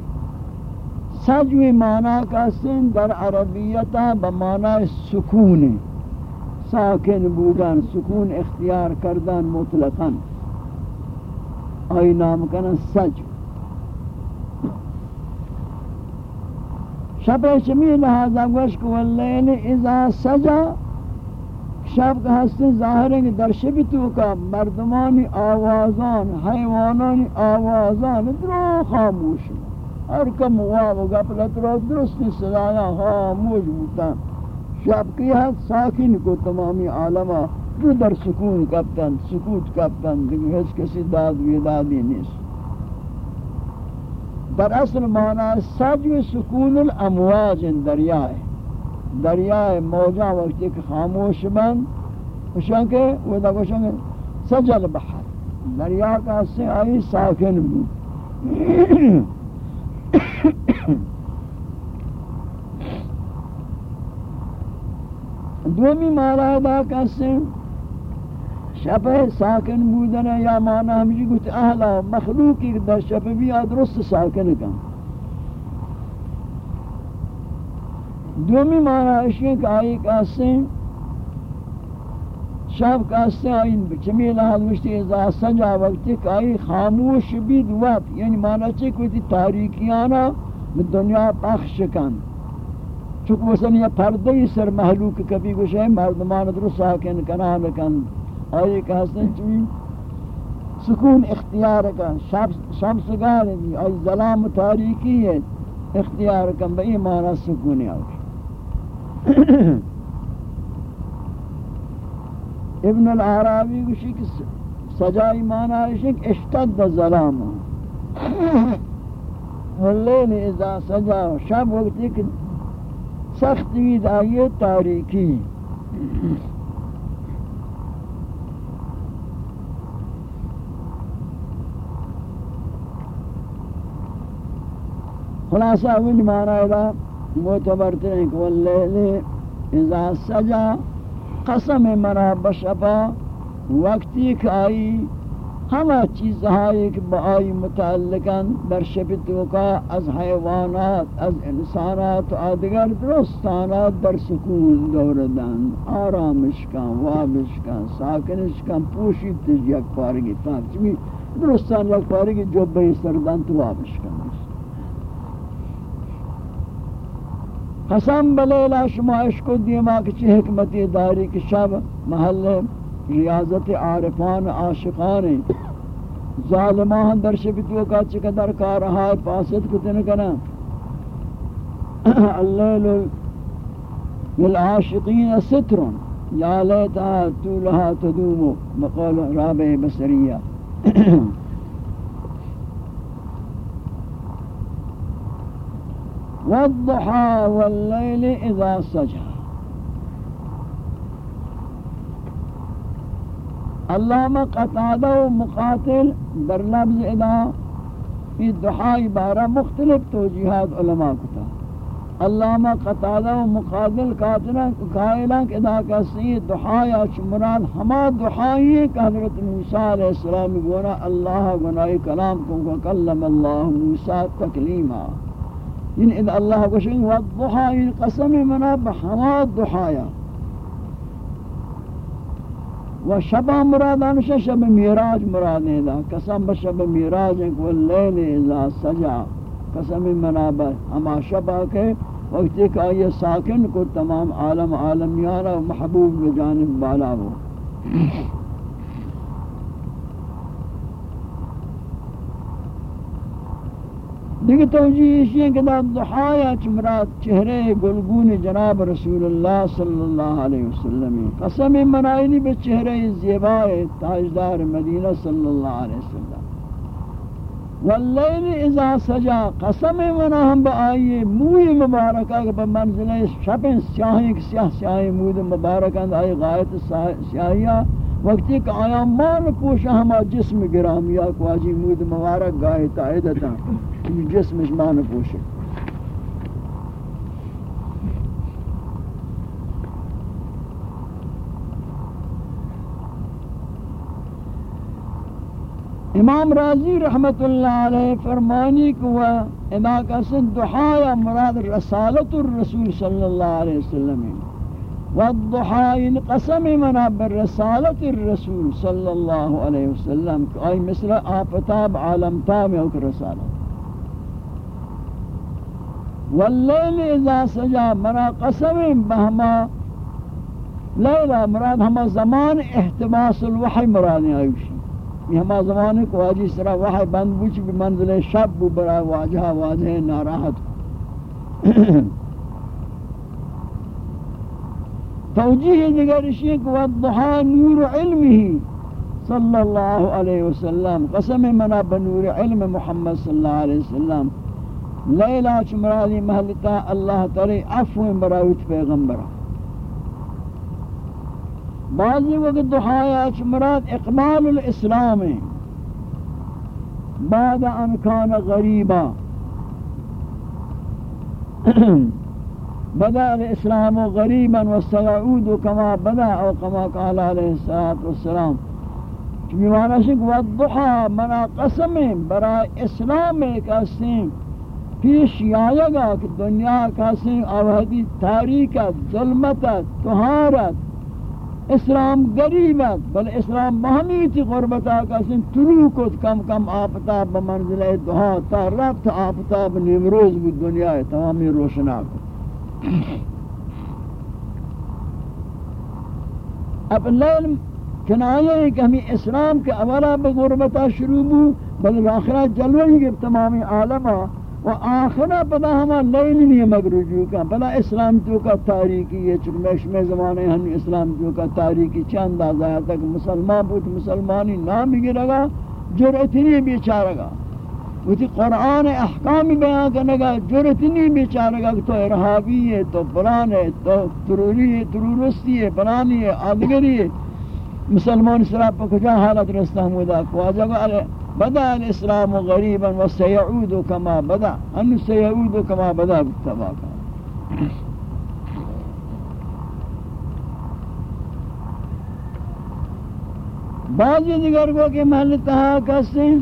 سجوی معنی کا در عربیتا بمعنی سکون ساکن بودن، سکون اختیار کردن مطلقا. آئی نام کنن سجو. شب چمی لہذا گوش کو واللیل اذا سجا. شب کا ہستے ظاہر ہے کہ در شب تو کا مردمانی آوازان، حیوانانی آوازان درو خاموش ہر کم واب گپلت رو درست صدایا خاموش بوتا شب کی حد ساکن کو تمامی عالمہ جو در سکون کپتن، سکوت کپتن دیکھ ہیچ کسی داد ویدادی نیست۔ در اصل معنی سجو سکون الامواج دریائے دریائے موجہ وقتی کہ خاموش بند خوشن کے وہ دا خوشن کے سجل بحر۔ دریا کا سے آئی ساکن بود دومی معنی دا کسی شب ساکن بودن یا معنی ہمشی جی گوت اہلا مخلوقی در شب بھی درست ساکن کن۔ دومی معنی اشیاء کہ آئی کاسے شب کاسے آئی بچمی لحظ مشتی ازا سجا وقتی کہ آئی خاموش بید وقت یعنی معنی چی کوئی تاریکیانا دنیا پخش کن۔ چونکہ مثلا یہ پردے سر محلوک کبھی کچھ ہے، مردمان درست ساکن کنان کن۔ آئی کہ حسن چوئی سکون اختیار کن۔ شمس گانے دی آئی ظلام تاریکی ہے، اختیار کن بئی مانا سکونی آئی ابن العرابی کشی کہ سجائی مانا ہے کہ اشتد ظلام واللیل اذا سجا شب وقتی کہ سخت وید آئیے تاریکی خلاصہ اولی معنی ہے معتبر ترین کہ واللیل اذا سجا قسم منا بشفا وقتی کہ آئی ہمہ چیز ہائی کہ بآئی متعلقاً در شبتو کا از حیوانات از انسانات آدگر درستانات در سکون دوردن. آرامش کن وابش کن ساکنش کن پوشید یک پارگی پاک چمی درستان یک پارگی جبه سردن تو وابش کن قسم بلیلا شما عشق و دیما کچی حکمتی داری کہ شب محل ریاضت عارفان عاشقان ظالمان در شبتو کا چقدر کارہا فاسد کتن کنا اللیل للعاشقین ستر۔ یا لیتا طولها تدوم۔ مقال رابع بسریہ والضحى والليل اذا سجى. علامہ قطادہ و مقاتل در لفظ ادا یہ دعائی بارہ مختلف توجیحات علماء کتا علامہ قطادہ و مقاتل قائلہ کہ ادا کا سید دعایا چمران ہما دعائی کہ حضرت موسیٰ علیہ السلام گونا اللہ گنائی کلام کو کلم اللہ موسیٰ تکلیما ان اذا اللہ کو شئی والضحائی قسم منا بہما دعایا و شب مرادان شب میراج مراد ہے قسم بشب میراج ہے کہ لیل اذا سجا قسم منابر ہما شب کے وقت ایک آئیے ساکن کو تمام عالم عالمیانا و محبوب بجانب بالا ہو. دیکھ توجیہ اسی ہیں کہ دا دحایا چمرات چہرے گلگون جناب رسول اللہ صلی اللہ علیہ وسلم قسم منائنی بے چہرے زیبائے تاجدار مدینہ صلی اللہ علیہ وسلم واللیل اذا سجا. قسم منا ہم با آئیے موی مبارکہ کہ بمنزل شپیں سیاہیں کہ سیاہ سیاہیں مود مبارکہ آئی غایت سیاہیہ وقتی کہ آیا مان پوشا ہما جسم گرامیا کو آجی مود مبارک گائے تائیدتا جسمش مان پوشا امام راضی رحمت اللہ علیہ فرمانی کو ادا کا سن دعایا مراد رسالت الرسول صلی اللہ علیہ وسلم ہے۔ والضحى قسم منا بالرسالة الرسول صلى الله عليه وسلم أي مثل آفتاب عالم تام يوك الرسالة واللیل اذا سجا مرا قسم بہما، لیلہ مراد ہما زمان احتباس الوحی مراد آئیوشی۔ یہ ہما زمان کو آجی سرا وحی بند بوچ بھی منزل شب برا واجہ واجہ ناراحت توجیہ دیگر شیخ والضحا نور علمه صلی اللہ علیہ وسلم، قسم منا بنور علم محمد صلی اللہ علیہ وسلم، لیلہ چمرادی محلتا اللہ تعالی عفو براوت پیغمبرہ بعضی وقت دعایا چمراد اقبال الاسلام بعد ان کان غریبا۔ بدا الاسلام غریبا والسعود كما بدا او كما قال عليه الصلاه والسلام. بیمارا شک والضحا منا قسم برا اسلام ایک اسیم پیش آئے گا کہ دنیا کا سن آوہدی تاریکت ظلمتت تہارت اسلام غریبت بل اسلام مہمیتی غربتا کا سن طلوع کت کم کم آفتاب بمنزل دہا تا رفت آفتاب نیمروز بود دنیا تمامی روشنا کو اب لیل کنایہ ہے کہ ہمیں اسلام کے اولا بغربتا شروع بو بل آخرت جلوی گب تمامی عالمہ، و آخرہ پدا ہما لیل نہیں مگرجو کا پدا اسلام تو کا تاریکی ہے چکہ میں زمانے ہم اسلام تو کا تاریکی چند آزایا تک مسلمان بود، مسلمانی نام بھی گرگا جرعت نہیں بیچارہ گا وہ تھی قرآن احکام بیان کرنے گا جرعت نہیں بیچارہ گا کہ تو ارحابی ہے، تو پران ہے، تو تروری ہے ترورستی ہے پرانی ہے، آدگری ہے۔ مسلمان سراب پر کجا حالت رستا ہوں دا خواجہ کو بدا الاسلام غریبا و سیعود کما بدا۔ ان سیعود کما بدا بتبا بتباکا بعضی دیگر کو کہ محل تہا کہتے ہیں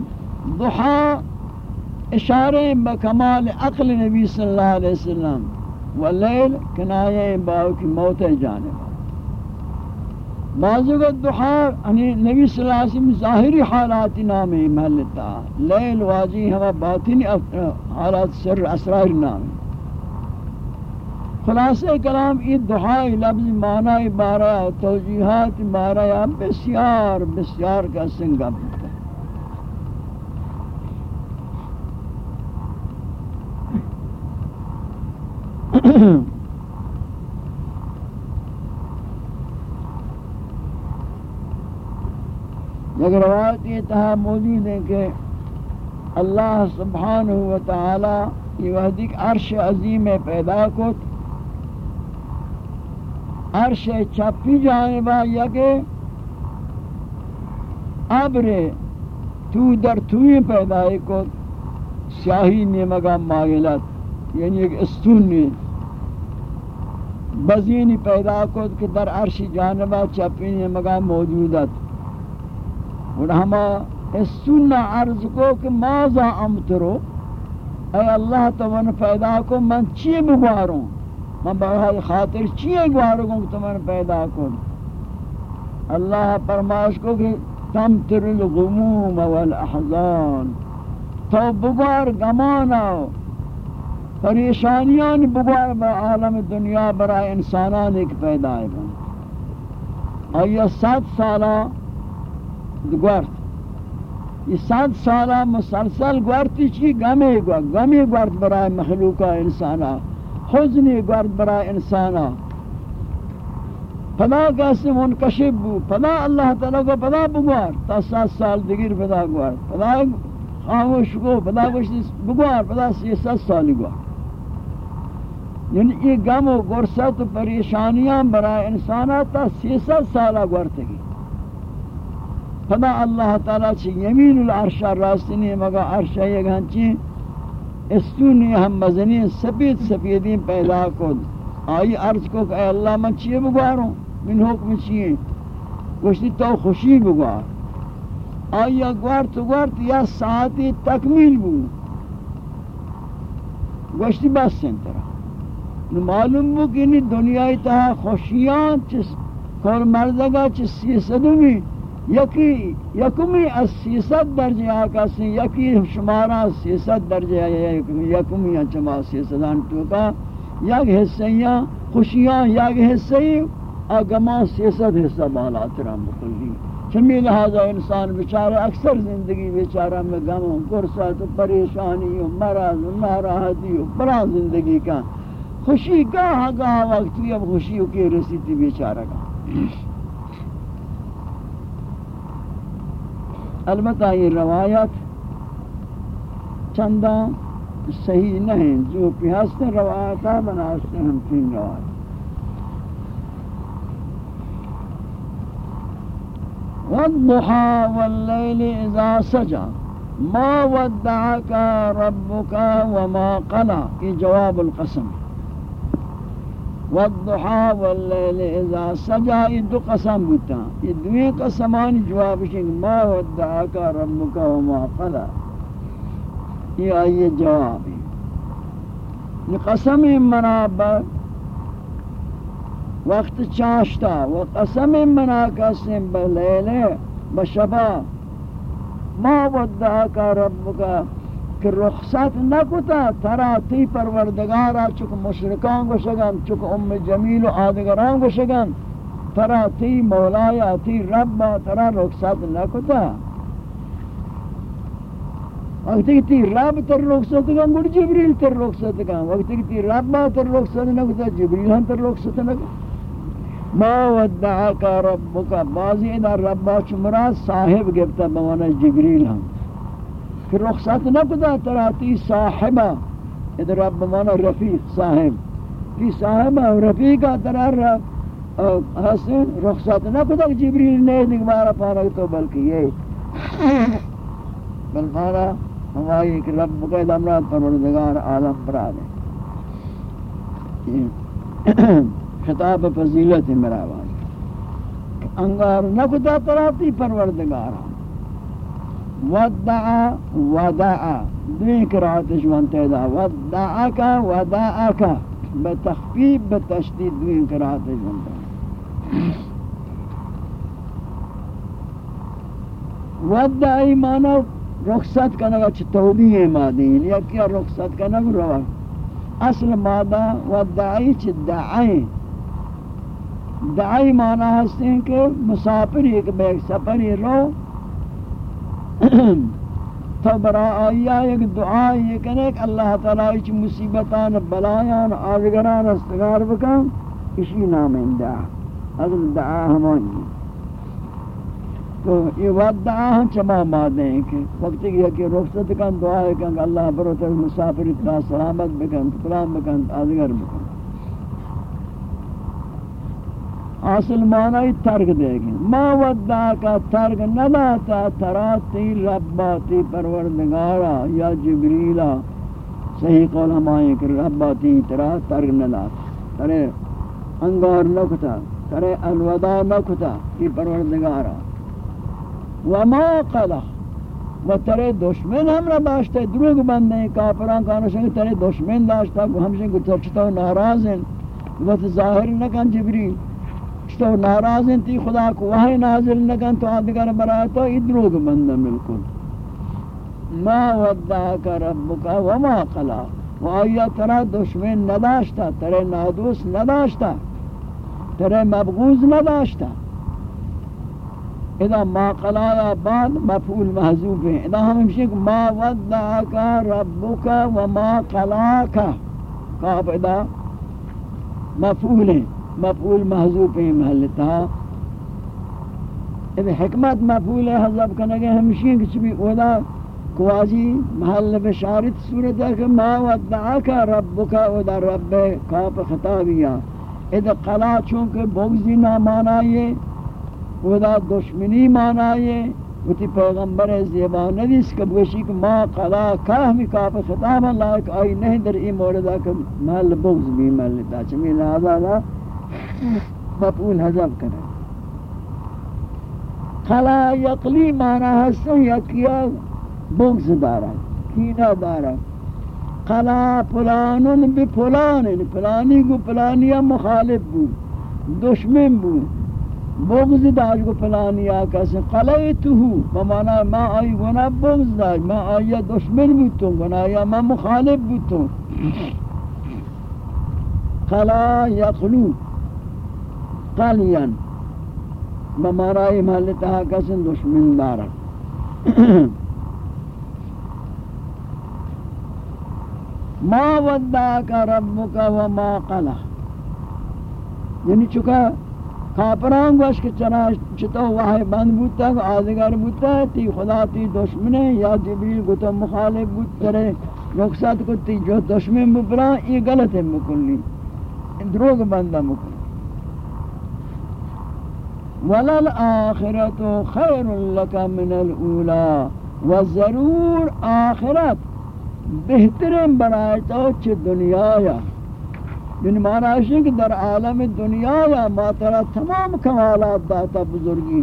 اشارے بکمال عقل نبی صلی اللہ علیہ وسلم واللیل کنایہ باو کی موت جانب بعض وقت دعا یعنی نبی صلی اللہ علیہ وسلم ظاہری حالات نام محلتا لیل واجی ہوا باطنی حالات سر اسرار نام خلاصہ کلام یہ دعائی لفظ معنی بارہ توجیحات بارہ بسیار بسیار کا سنگا بتا ایک روایت یہ تہا موجود ہے کہ اللہ سبحانہ و تعالی یہ وحدی عرش عظیم پیدا کت، عرش چپی جانبا یا کہ عبر تو در توی پیدا کت، سیاہی نیمگا ماغلت یعنی ایک استون نے بزینی پیدا کت کہ در عرش جانبا چپی نیمگا موجودت اور ہما اس سنہ عرض کو کہ ماذا امترو؟ اے اللہ تو من پیدا کو من چی بگواروں من بہت خاطر چی گواروں کہ تو من پیدا کو اللہ فرماش کو کہ تمتر الغموم والاحزان تو بگوار گمانا پریشانیان بگوار با عالم دنیا برای انسانان ایک پیدا ہے آیا سات سالہ گوارت یہ سات سالہ مسلسل گوارتی چی گمی گوارت گمی گوارت برای مخلوقہ انسانا، حزنی گوارت برای انسانا۔ پدا کیسے منکشب بو پدا اللہ تعالیٰ کو پدا بگوار، تا سات سال دگیر پدا گوار پدا خاموش کو پدا گوشتی بگوار پدا سی سات سالی گوار یعنی یہ غم و غرصت و پریشانیاں برای انسانا تا سی سات سالہ گوارتگی فدا اللہ تعالی چی یمین العرش راستنی مگا عرش یک ہنچی استونی ہم مزنی سپید سپیدین پیدا کد آئی عرض کو کہ اے اللہ من چیئے بگواروں؟ من حکم چیئے؟ گوشتی تو خوشی بگوار. آئی گوار تو گوار یا ساعتی تکمیل بو. گوشتی بس سنترا معلوم بو کہ دنیای تہا خوشیاں چس کور مردگا چس سیسدومی یکی، یکمی از سیصد درجہ آکا سی، یکی شمارا سیصد درجہ یکمی چما سیصدان توکا یک حصیاں خوشیاں یک حصی آگما سیصد حصہ بالا ترام بکلی۔ چمی لہذا انسان بچارہ اکثر زندگی بیچارہ میں غم و کرسات و پریشانی و مرض و ناراحتی و برا زندگی کا۔ خوشی گاہ گاہ وقت بھی اب خوشی کی رسیتی بیچارہ کا البتہ یہ روایت چندہ صحیح نہیں، جو پیاستے روایتہ بناستے ہم تین روایت۔ والضحى والليل إذا سجى۔ ما ودعك ربك وما قلى۔ یہ جواب القسم۔ والضحى والليل إذا سجى، یہ دو قسم بتا یہ دوی قسمان جواب شنگ ما ودعك ربك وما قلى۔ یہ آئیے جواب یہ قسم منابت وقت چاشتا و قسم منا قسم بلیلے بشبا ما ودعاک ربکا کہ رخصت نکتا ترا تی پروردگارا، چک مشرکان گوشگن چک ام جمیل و آدگران گوشگن ترا تی مولایا، تی ربا، ترا رخصت نکتا وقتی کہ تی رب تر رخصت کن گوڑ جبریل تر رخصت کن وقتی کہ تی رب تر رخصت نکتا جبریل ہم تر رخصت نکتا ما ودعك ربك بعضی ادا ربا چمرا، صاحب گفتا بمانا جبریل ہم۔ کہ رخصت نہ کدا تراتی صاحبہ ادا رب بمانا رفیق صاحب۔ کی صاحبہ رفیقہ ترا رب حسن، رخصت نہ کدا جبریل نے نگمارا پانا تو، بلکہ یہ۔ بل مانا ہماری کہ رب کا امراد پروردگار عالم براد ہے خطاب فضیلت میرا آواز انگار نکتا پراتی پروردگار۔ ودعا ودعا دوی قرآتش وانتے دا ودعا کا ودعا کا بتخفیب بتشدید دوی قرآتش وانتے ودعا مانا رخصت کنگا چھ توبیہ مادین یا کیا رخصت کنگا روا اصل مادہ ودعای چھ دعائیں دعائی معنی ہستے ہیں کہ مسافر ایک بیک سفری رو تو برا آئیا ایک دعا یہ کہنے کہ اللہ تعالیٰ اچھ مصیبتان، بلایان آدگران استغار بکن. اسی نام دعا اصل دعا ہمانی تو یہ وقت دعا ہم چما مادے ہیں کہ وقت کہ رخصت کن، دعا ہے کہ اللہ بروتر مسافر اتنا سلامت بکن، فلان بکن آدگر بکن. اصل معنی ترک دے گی۔ ما ودا کا ترک نہ تراتی رباتی پروردگارا، یا جبریلا۔ صحیح قول ہمائیں کہ رباتی ترا ترک نہ ترے انگار نکتا، ترے الوداع نکتا کی پروردگارا۔ وما قلع و ترے دشمن ہم را باشتے دروگ بندے کافران کانوشن ترے دشمن داشتا ہمشن کو ترچتا ناراض ہیں۔ وہ ظاہر نکن جبریل۔ تو ناراض ہیں تی خدا کو وحی نازل نکن تو آدھگر برای تو ادروگ بندہ ملکل ما ودعک ربک وما قلا۔ و آیا ترا دشمن نداشتا، ترے نادوس نداشتا، ترے مبغوز نداشتا۔ اذا ما قلایا بعد مفعول محذوب ہے اذا ہم ہمشک ما ودعک ربک وما قلاک۔ کاف اذا مفعول ہیں۔ مفعول محذوب ہے محلتا اب یعنی حکمت مفعول حذف کرنے گے ہمشین کچھ بھی اولا کوازی محل بشارت صورت ہے کہ ما ودعاک ربک اولا رب، کاپ خطابیا ادھا قلا، چونکہ بغزی نہ مانائیے، اولا دشمنی مانائیے۔ وتی پیغمبر زیبان ندیس کہ بوشی کہ ما قلا کاہمی کاپ خطاب اللہ کہ آئی نہیں در ای موردہ کہ محل بغز بھی محلتا چمی لہذا مفعول حذف کرے۔ خلا یقلی معنی ہستن یکیا بغض دارا کینہ دارا خلا پلانن بپلانن پلانی کو پلانیا مخالف بو، دشمن بو۔ بغض داج کو فلانی آکس قلیتو بمانا ما آئی گنا بغض داج، ما آئی دشمن بوتوں گنا یا ما مخالف بوتوں قلا یقلو۔ قلیا بمانا آئی محلتہ کس دشمن دارک ما ودعک ربک وما قلا یعنی چکا؟ کافران گوش کہ چنا چتو واہ بند بوتا ہے آدگر بوتا ہے تی خدا تی دشمنے یا جبریل کو تو مخالف بوت کرے رخصت کو تی جو دشمن بپرا یہ غلط ہے مکلی دروگ بندہ مکلی ولل آخرت خیر لک من الاولا وضرور آخرت بہترین بنائے تو چھ دنیا یا۔ یعنی معنی ہے کہ در عالم دنیا یا ماترا تمام کمالات داتا بزرگی،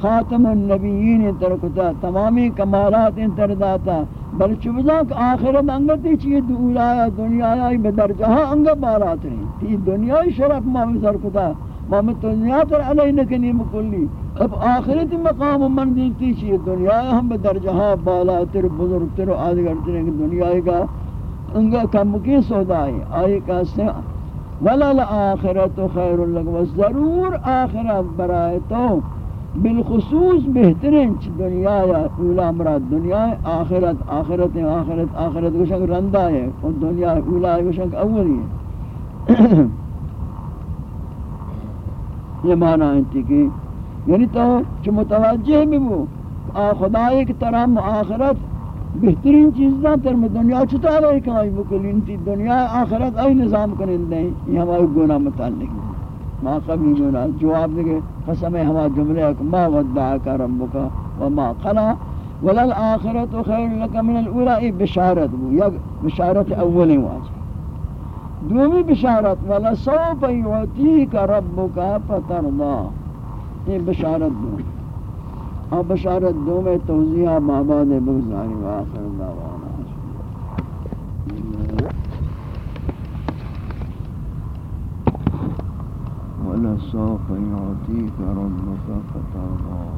خاتم النبیین ترکتا تمامی کمالات انتر داتا بل چوزا کہ آخرت انگتی چیئے دولا یا دنیا یا بدر جہاں انگا بارات رہی۔ تی دنیا شرف مامی سرکتا مامی دنیا تر علی نکنی مکلی اب آخرت مقام من دیتی چیئے دنیا. ہم بدر جہاں بالا تر بزرگ تر آدھگر تر دنیا کا انگا کم کی سودائی آئی کہتے ہیں ولل آخرت خیر لگ و ضرور آخرت برائے تو بالخصوص بہترین چھ دنیا یا اولا مراد دنیا آخرت آخرت آخرت آخرت گوشنگ رندہ ہے، اور دنیا اولا گوشنگ اولی ہے۔ یہ معنی انتی کی. یعنی تو چھ متوجہ بھی وہ خدای کی طرح آخرت بہترین چیز نہ تر میں دنیا چھتا رہے کہ آئی بکلین تھی دنیا آخرت آئی نظام کرن دیں. یہ ہمارے گناہ متعلق ہے ما قبل گناہ. جواب دے قسم ہے جملے ہے ما ودعاک ربکا وما قلا. ولل آخرت خیر لکا من الاولا ای بشارت بو. یا بشارت اولی واجب. دومی بشارت ولا سوف یعطیک ربکا فترضا۔ یہ بشارت دو۔ اور بشارت دو میں توضیح ماباد بگزاری و آخر دعوانا۔ وَلَسَوْفَ يُعْتِيكَ رَبُّكَ فَتَرْضَى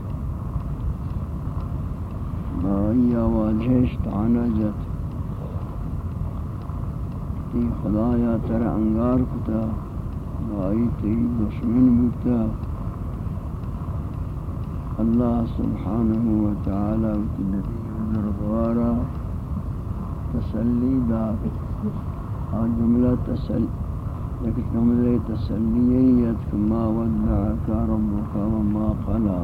بائی آواجہش تانا جت تی خدایا تر انگار کتا بائی تی دشمن بوتا اللہ سبحانہ وتعالی کی نبی دربارا تسلی دا۔ اور جملہ تسلی لیکن جملہ تسلییت کما ودعک ربک وما قلا۔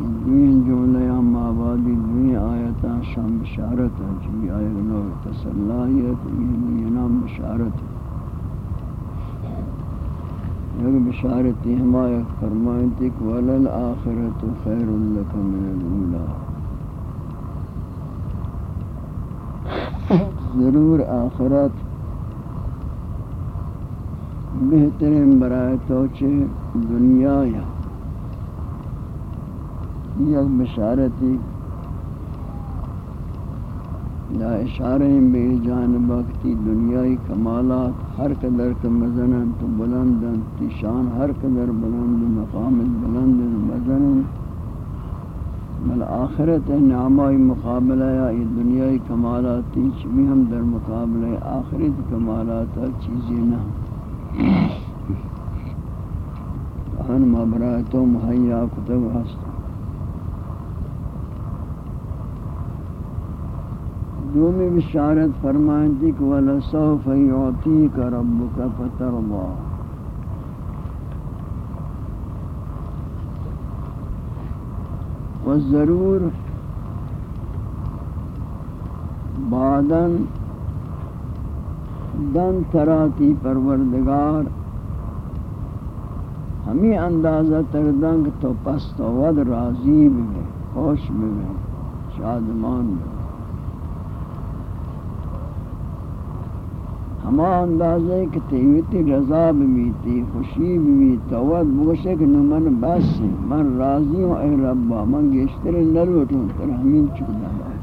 دوین جملہ ہم آبادی دوین آیتا شام بشارت ہے چلی آیت نو تسلائیت یہ نام بشارت ہے یک بشارتی ہما یک فرمائن تک ولل آخرت خیر لک من الاولا ضرور آخرت بہترین برائے توچے دنیا یا یک بشارتی؟ یا اشارہ بے جانب وقتی دنیای کمالات، ہر قدر کا مزنن، تو بلندن تی شان ہر قدر بلند، مقام بلند مزنن بل آخرت نعمائی مقابلہ یا یہ دنیای کمالات تیچ بھی ہم در مقابلہ آخرت کمالات چیزیں نہ. ہن مبراتو محیا کتب ہستا دومی بشارت فرمائیں تھی کہ وَلَسَوْفَ يُعْتِيكَ رَبُّكَ فَتَرْضَى والضرور بعدن دن تراتی پروردگار ہمیں اندازہ تردنگ تو پست و ود راضی بھی خوش بھی شادمان بھی ہما اندازے کہ تیویتی رضا بیتی خوشی بھی توت بگوشے کہ نمن بس من راضی ہوں، اے ربا من گشتر نروٹوں تر ہمین چکنا ہے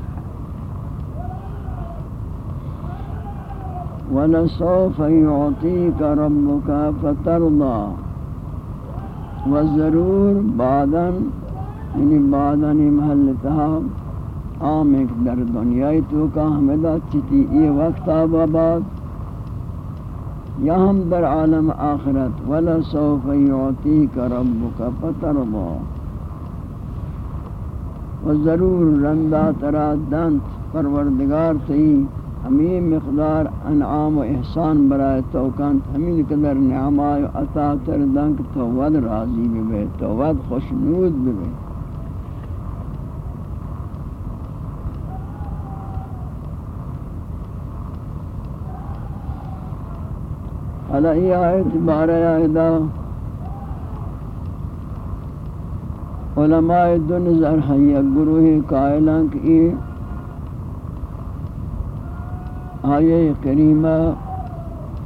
وَلَسَوْفَ يُعْطِيكَ رَبُّكَ فَتَرْضَى وَضرور بعدن یعنی بعدن محلتها عام ایک در دنیای تو کا حمدہ چتی یہ وقت آبا بعد یا ہم در عالم آخرت، ولا سوف يعطيك ربك فترضى و ضرور رندا ترا دنت پروردگار تی ہمیں مقدار انعام و احسان برائے توکان ہمیں قدر نعمہ و عطا تر دنک تو ود راضی بھی تو ود خوشنود بھی علی آیت بارہ آیدہ علماء دو نظر ہیں گروہ قائلان کی آیے کریمہ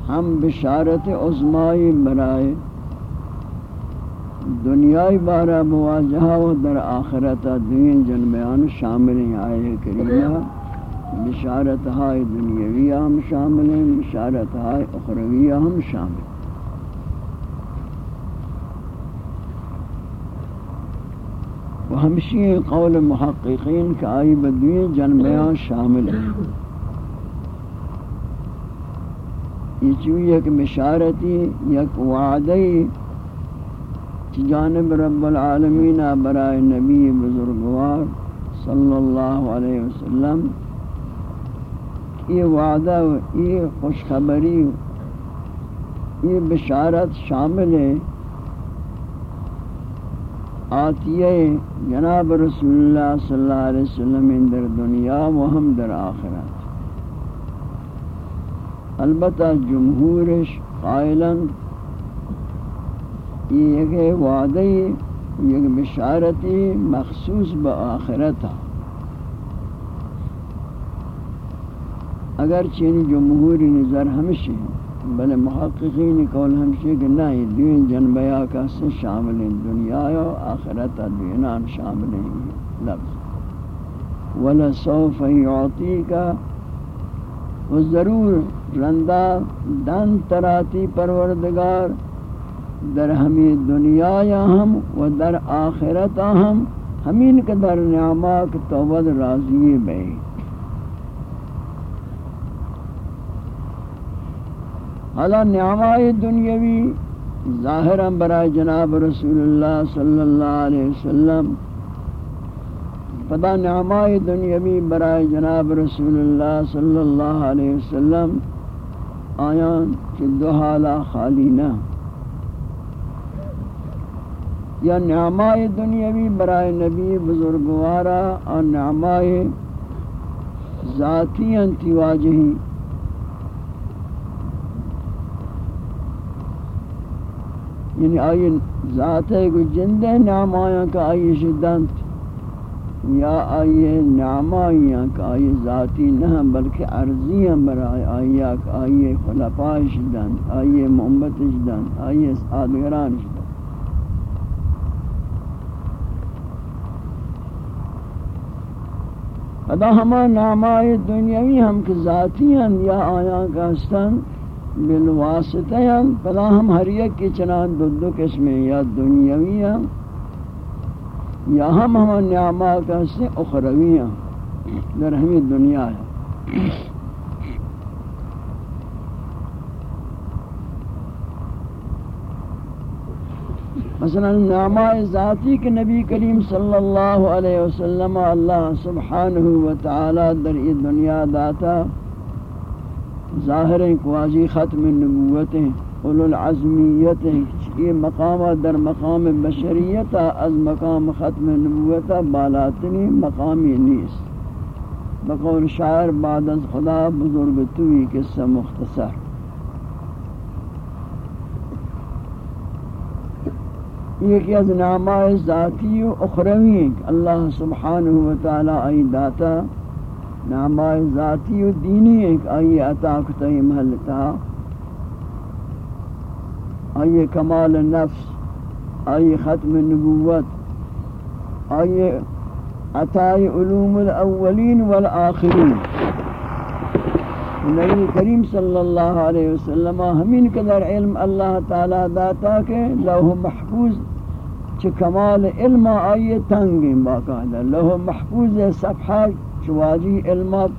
ہم بشارت عظمائی برائے دنیای بارہ مواجہہ و در آخرت دین جنمیان شامل ہیں آیے کریمہ بشارت ہائے دنیاویہ ہم شامل ہیں بشارت ہائے اخرویہ ہم شامل وہ ہمشی قول محققین کا آئی بدوی جنبیان شامل ہیں۔ یہ چوئی ایک بشارتی یک وعدی جانب رب العالمین برائے نبی بزرگوار صلی اللہ علیہ وسلم یہ وعدہ، یہ خوشخبری، یہ بشارت شامل ہے۔ آتی ہے جناب رسول اللہ صلی اللہ علیہ وسلم در دنیا و ہم در آخرت۔ البتہ جمہورش قائلا یہ ایک وعدی یہ بشارتی مخصوص با آخرت ہے اگر چین یعنی جمہوری نظر ہمشہ بلے محققین قول ہمشہ کہ نہیں دین جنبیا کا سے شامل ہیں، دنیا و آخرت دینان شامل ہیں۔ لفظ۔ ولا سوف یعطی کا و ضرور رندہ دن تراتی پروردگار۔ در ہمیں دنیا یا ہم و در آخرت ہم، ہمین کے در نعمات توبد راضی بے حالا نعمائے دنیاوی ظاہرا برائے جناب رسول اللہ صلی اللہ علیہ وسلم پدا نعمائے دنیاوی برائے جناب رسول اللہ صلی اللہ علیہ وسلم آیان کہ دو حالہ خالی نہ۔ یا نعمائے دنیاوی برائے نبی بزرگوارا اور نعمائے ذاتی انتواجہی یعنی آئی ذات ہے کوئی جندے نام آیا کہ آئی شدنت یا آئی نام آیا کہ آئی ذاتی نہ بلکہ عرضی ہیں برای آئی کہ آئی خلفاء شدنت آئی محمد شدنت آئی آدگران شدنت ادا ہما نامائے دنیاوی ہم کہ ذاتی ہیں یا آیا کہ ہستن بالواسطہ ہم، پدا ہم ہر یک کی چنان دو دو قسمیں یا دنیاوی ہیں، یا ہم ہم نعمات سے اخروی ہیں، در ہمیں دنیا ہے۔ مثلا نعمہ ذاتی کے نبی کریم صلی اللہ علیہ وسلم، اللہ سبحانہ و تعالی در یہ دنیا داتا ظاہر ہیں قواضی ختم نبوت ہیں اولو العظمیت ہیں یہ مقام در مقام بشریت از مقام ختم نبوت بالاتنی مقامی نیست. بقول شاعر بعد از خدا بزرگ توی قصہ مختصر. ایک از نامہ ذاتی و اخروی اللہ سبحانہ و تعالی آئی داتا نامہ ذاتی و دینی ایک آئی عطا کتائی محلتا آئی کمال نفس، آئی ختم نبوت، آئی عطائی علوم الاولین والآخرین۔ نبی کریم صلی اللہ علیہ وسلم ہمین قدر علم اللہ تعالی داتا کہ لوح محفوظ چ کمال علم آئیے تنگیں باقاعدہ۔ لوح محفوظ صفحہ چواجی علمات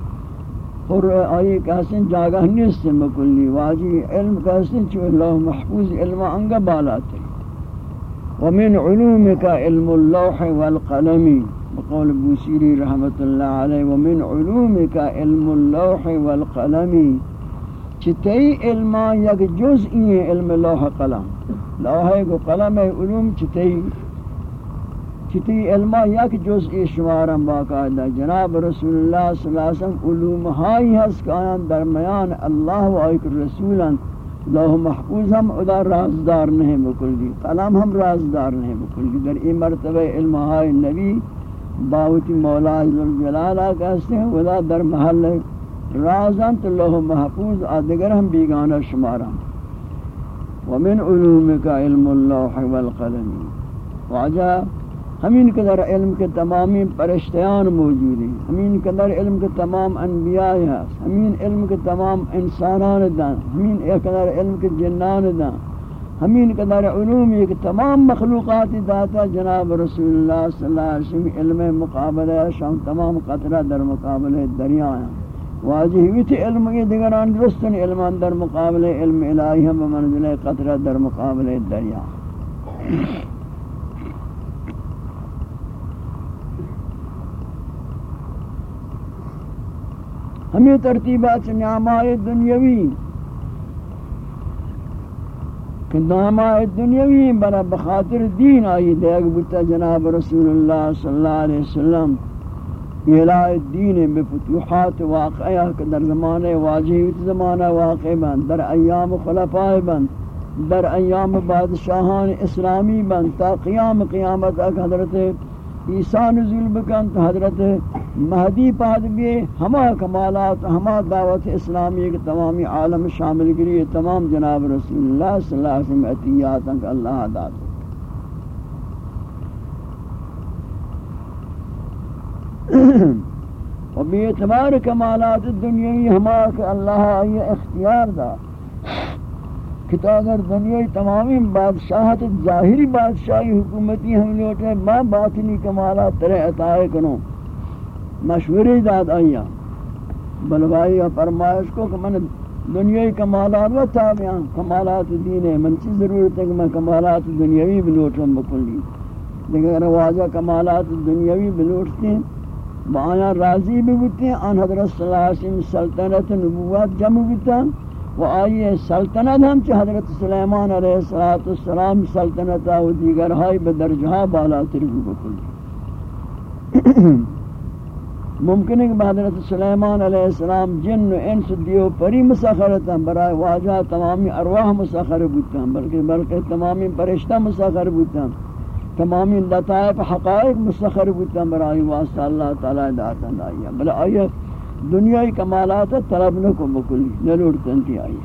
اور آئیے کہسن جاگہ نیست مکلی واجی علم کہسن چو لوح محفوظ علم انگا بالا بالاتے ومن علومك علم اللوح والقلم، بقول بوسیری رحمت اللہ علیہ۔ ومن علومك علم اللوح والقلم چتی علم یک جزئی علم لوح قلم۔ لوحے کو قلم علوم چتی چتی علمہ یک جزئی شمارم باقاعدہ۔ جناب رسول اللہ صلی اللہ علیہ وسلم علوم ہائی ہس کایان درمیان اللہ و ایک رسولا لوح محفوظ ہم ادا رازدار نہیں بکل دی قلم ہم رازدار نہیں بکل دی در این مرتبہ علم ہائی نبی باوتی مولا جلالہ کہتے ہیں ادا در محل رازن تو لوح محفوظ آدگر ہم بیگانہ شمارم۔ ومن علومك علم اللوح والقلم۔ واجہ ہمین قدر علم کے تمامی پرشتیان موجود ہیں۔ ہمین قدر علم کے تمام انبیاء ہیں۔ ہمین علم کے تمام انسانان دان۔ ہمین قدر علم کے جنان دان۔ ہمین قدر علوم یہ کہ تمام مخلوقات داتا جناب رسول اللہ صلی اللہ علیہ وسلم علم مقابلہ شام تمام قطرہ در مقابلہ دریا ہیں۔ واجی ہوئی تھی علم کے دیگران درستن علمان در مقابل علم الہی ہم منزل قطرہ در مقابل دریا ہیں۔ ہمیں ترتیبات نعمائے دنیاوی۔ کہ نعمائے دنیاوی بنا بخاطر دین آئی دیکھ بتا جناب رسول اللہ صلی اللہ علیہ وسلم الہ الدین بفتوحات واقعہ کہ در زمانے واجہیت زمانہ واقع بند، در ایام خلفاء بند، در ایام بادشاہان اسلامی بند، تا قیام قیامت اک حضرت عیسیٰ نزول بکن حضرت مہدی پاد بھی ہما کمالات، ہما دعوت اسلامی کے تمامی عالم شامل گری، تمام جناب رسول اللہ صلی اللہ علیہ وسلم عطیات اللہ داد و بی اعتبار کمالات دنیای ہما کہ اللہ آئی اختیار دا۔ کہ اگر دنیای تمامی بادشاہت، ظاہری بادشاہی حکومتی ہم لوٹے ما باطنی کمالات ترے عطائے کنوں مشوری داد آیا بلوائی فرمائش کو کہ من دنیای کمالات و تابعان کمالات دین ہے من چیز ضرورت ہے کہ میں کمالات دنیاوی بلوٹوں بکلی لیکن اگر واجہ کمالات دنیاوی بلوٹتے ہیں بایا راضی بھی بوتے ہیں ان حضرت صلی اللہ علیہ وسلم سلطنت نبوت جمع بوتا و آئیے سلطنت ہم چھ حضرت سلیمان علیہ السلام سلطنت و دیگر ہائی بدرجہ بالا ترگو بکل ممکن ہے کہ حضرت سلیمان علیہ السلام جن و انس دیو پری مسخرت ہیں برای واجہ تمامی ارواح مسخر بوتا ہیں، بلکہ بلکہ تمامی پرشتہ مسخر بوتا ہیں، تمامی لطائف حقائق مسخر بودتا برائی واسطہ اللہ تعالی داتا دائی بلا آیا دنیای کمالات طلب نکو بکلی نلوڑتن تی آئی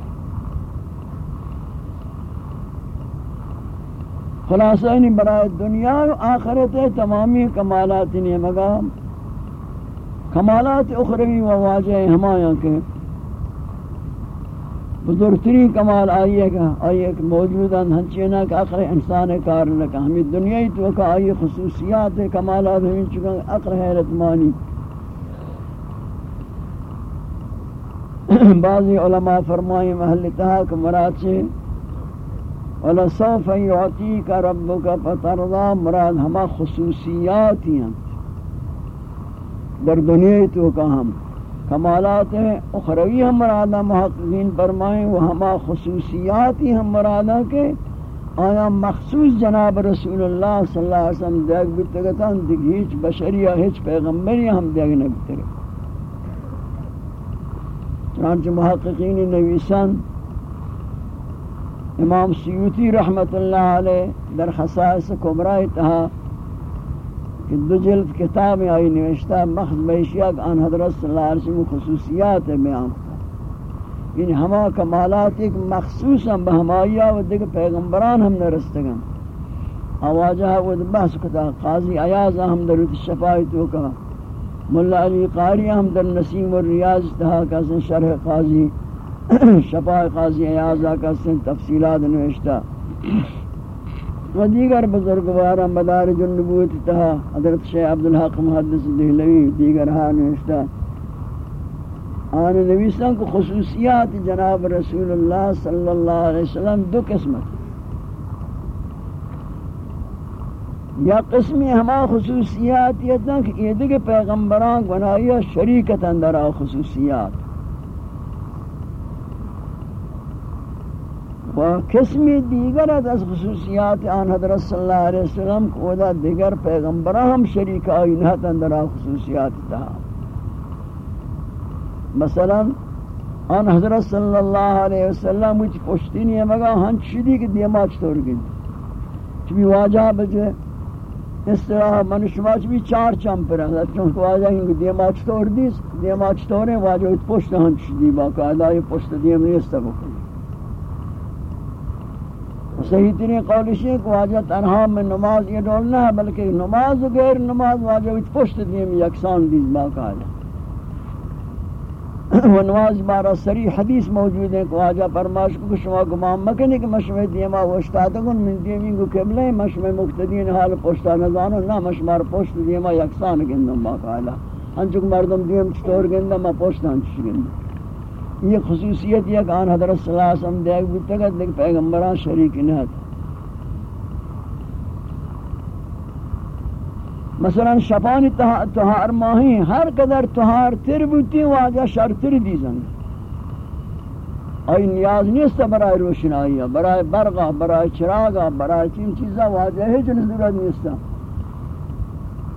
خلاصہ یعنی نہیں برای دنیا و آخرت تمامی کمالات نہیں مگا کمالات اخروی و واجہ ہمایاں کے بزرگترین کمال آئیے گا آئیے کہ موجودہ ہنچینا کہ اقر انسان کار لکا ہمیں دنیای تو کہ آئیے خصوصیات کمالات ہمیں چکا اقر حیرت مانی۔ بعضی علماء فرمائی محلتہا کہ مراد سے، وَلَسَوْفَ يُعْتِيكَ رَبُّكَ فَتَرْضَى مراد ہما خصوصیات ہیں۔ در دنیا تو کہ ہم؟ کمالات اخروی ہم مرادہ محققین فرمائیں، وہ ہما خصوصیات ہی ہم مرادہ کے۔ آیا مخصوص جناب رسول اللہ صلی اللہ علیہ وسلم دیکھ بتگتاں دیکھ ہیچ بشری یا ہیچ پیغمبری ہم دیکھ نبتگے چنانچہ محققین نویسان امام سیوتی رحمت اللہ علیہ در خصائص کبرائی تہا کہ دو جلد کتاب آئی نوشتہ مخص بیشیات آن حضرت صلی اللہ علیہ وسلم خصوصیات بیان یعنی ہما کمالات ایک مخصوصا بہمائیہ و دیکھ پیغمبران ہم نرستگن۔ آواجہ وہ بحث کتا، قاضی ایازہ ہم در شفائی تو کہا ملا علی قاری ہم در نسیم الریاض تہا کسن شرح قاضی شفاء قاضی ایازہ کسن تفصیلات نوشتہ۔ و دیگر بزرگوارا مدارج النبوت تہا حضرت شیخ عبدالحق محدث دہلوی، دیگر ہاں نوشتہ۔ آن نویسان کو خصوصیات جناب رسول اللہ صلی اللہ علیہ وسلم دو قسمت یا قسمی ہما خصوصیات یہ تھا کہ یہ دیکھ پیغمبران گناہی شریکت اندر آ خصوصیات۔ و قسمی دیگر از خصوصیات آن حضرت صلی اللہ علیہ وسلم کو دا دیگر پیغمبران ہم شریک آئی نہت اندر آ خصوصیات تھا مثلا آن حضرت صلی اللہ علیہ وسلم مجھ پشتی نہیں ہے مگا ہنچ شدی کہ دیما چطور گئی چبی واجہ بجے اس طرح من شما بھی چار چم پر ہیں چون کو آجا ہنگ دیما چطور دیس دیما چطور واجہ ات پشت ہنچ دی باقاعدہ یہ پشت دیم نیستا بکنی صحیح ترین قولش ہے کہ واجہ تنہا میں نماز یہ ڈولنا ہے، بلکہ نماز و غیر نماز واجہ ات پشت دیم یکسان دیز دیس باقاعدہ و نواز بارا سری حدیث موجود ہے کہ آجا فرماش کو شما گمان مکنی کہ مشمع دیما وشتادگن من دیمین کو قبلے مشمع مقتدین حال پشتا نزانو نا مشمار پشت دیما یکسان گندم باقالا ہنچک مردم دیم چطور گندم، ما پشتا ہنچش گندم۔ یہ خصوصیت یہ کہ آن حضرت صلی اللہ علیہ وسلم دیکھ بیتا گا دیکھ پیغمبران شریک نہ تھا مثلا شفان تہار ماہی، ہر قدر تہار تر بوتی واجہ شر تر دیزن آئی نیاز نیست برای روشنائی، برای برغا برای چراغا برای چین چیزا واجہ ہے جو ضرورت نیست۔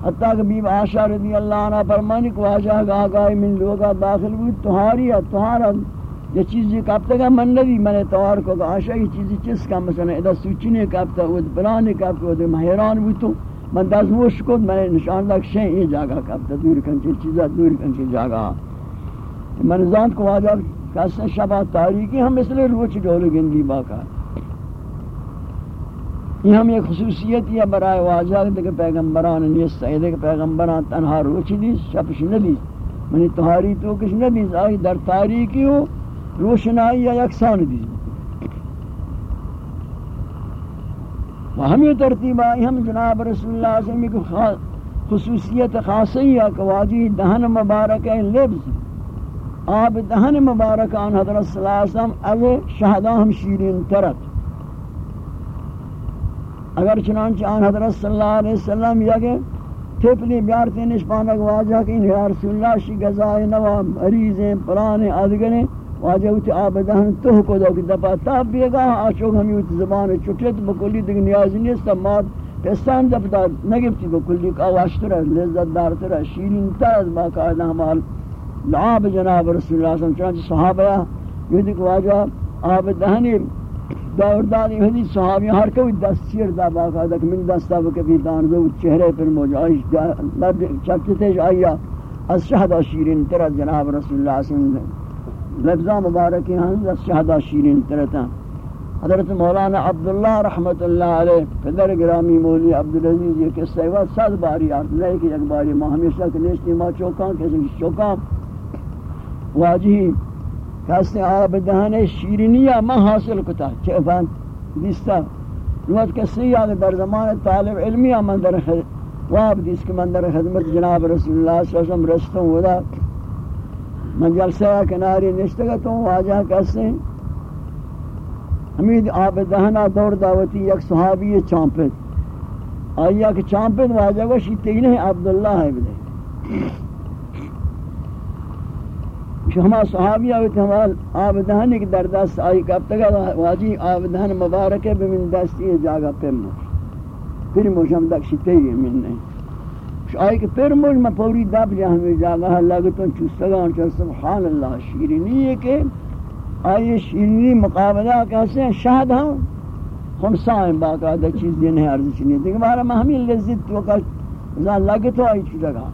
حتیٰ کہ بیب آشا رضی اللہ عنہ فرمانی کہ واجہ آگاہی من لوگا داخل بود تہاری ہے، تہارا یہ چیزی کابتا گا من نبی من توار کو کہ آشا یہ چیزی چیز کا مثلا ادا سوچنے کب تک کابتا وہ پلانے کابتا وہ مہران بود تو من دست موش کن من نشان لگ شیں یہ جاگہ کب تک دور کن چی چیزا، دور کن چی جاگہ۔ من زانت کو آجا کسن شبہ تاریکی ہم اس مثل روچ ڈول گندی باقا۔ یہ ہم ایک خصوصیت یہ برائے واضح واجہ کہ پیغمبران نیست ہے۔ کہ پیغمبران تنہا روچ دیس شپش ندیس منی تہاری تو کش ندیس آئی در تاریکی ہو، روشنائی یا یکسان دیس و ہمیں ترتیب آئی، ہم جناب رسول اللہ صلی اللہ علیہ وسلم کی خصوصیت خاصی ہے کہ واجی دہن مبارک ہے، لبز۔ آب دہن مبارک آن حضرت صلی اللہ علیہ وسلم او شہدہ ہم شیرین ترت اگر چنانچہ آن حضرت صلی اللہ علیہ وسلم یا کہ تپلی بیارتی نشپانک واجہ کہ یا رسول اللہ شی گزائے نوا مریضیں پرانے آدگریں واجہ ہوتی آبدہن تو کو دو کہ دفعہ تاب بیگا آشوک ہمی ہوتی زبان چکلت، بکلی دیکھ نیازی نیست مات پستان دفتا نگفتی بکلی کہ آواشتر ہے لذت دارتر ہے شیرین تر از باقاعدہ ہمال لعاب جناب رسول اللہ صلی اللہ علیہ وسلم، چنانچہ صحابہ یہ دیکھ واجہ آبدہنی دور دادی حدیث صحابی ہر کوئی دست چیر دا باقاعدہ کہ من دستا بکبی داندو چہرے پر موجود آئیش چکتے آئیا از شہدہ شیرین تر جناب رسول اللہ صلی اللہ علیہ وسلم۔ لفظہ مبارکی ہیں شہدہ شیرین ترتا حضرت مولانا عبداللہ رحمت اللہ علیہ، پدر گرامی مولی عبدالعزیز، یہ قصہ ہے سات باری آرد نہیں کہ ایک باری ما ہمیشہ کہ نیشتی ما چوکان کسی چوکان واجی کہستے آب دہنے شیرینیہ ما حاصل کتا. چه چیفان دیستا نوات کسی آگے در زمان طالب علمیہ من در واب دیس کہ من در خدمت جناب رسول اللہ صلی اللہ علیہ وسلم رستوں ہودا من جلسہ کناری نشتگا تو واجہ کسے حمید آب دہنا دور دعوتی یک صحابی چامپت آیا کہ چامپت واجہ کو شیطی نہیں عبداللہ ہے بلے ہما صحابی آویت ہمال آب دہنی کی در دست آئی کب تک واجی آب دہن مبارک ہے بمن دستی جاگا پر موش. پھر موش ہم تک شیطی ہے من نہیں. آئی کہ پھر مجھ میں پوری دب جا ہمیں جاگا لگتوں چوستگان چل سبحان اللہ، شیرینی ہے کہ آئی شیرینی مقابلہ کیسے ہیں؟ شہد ہوں خمسائیں باقاعدہ چیز دین ہے عرض چنی دیکھ بارا میں ہمیں لذت تو کا لگتوں آئی چی جگہ۔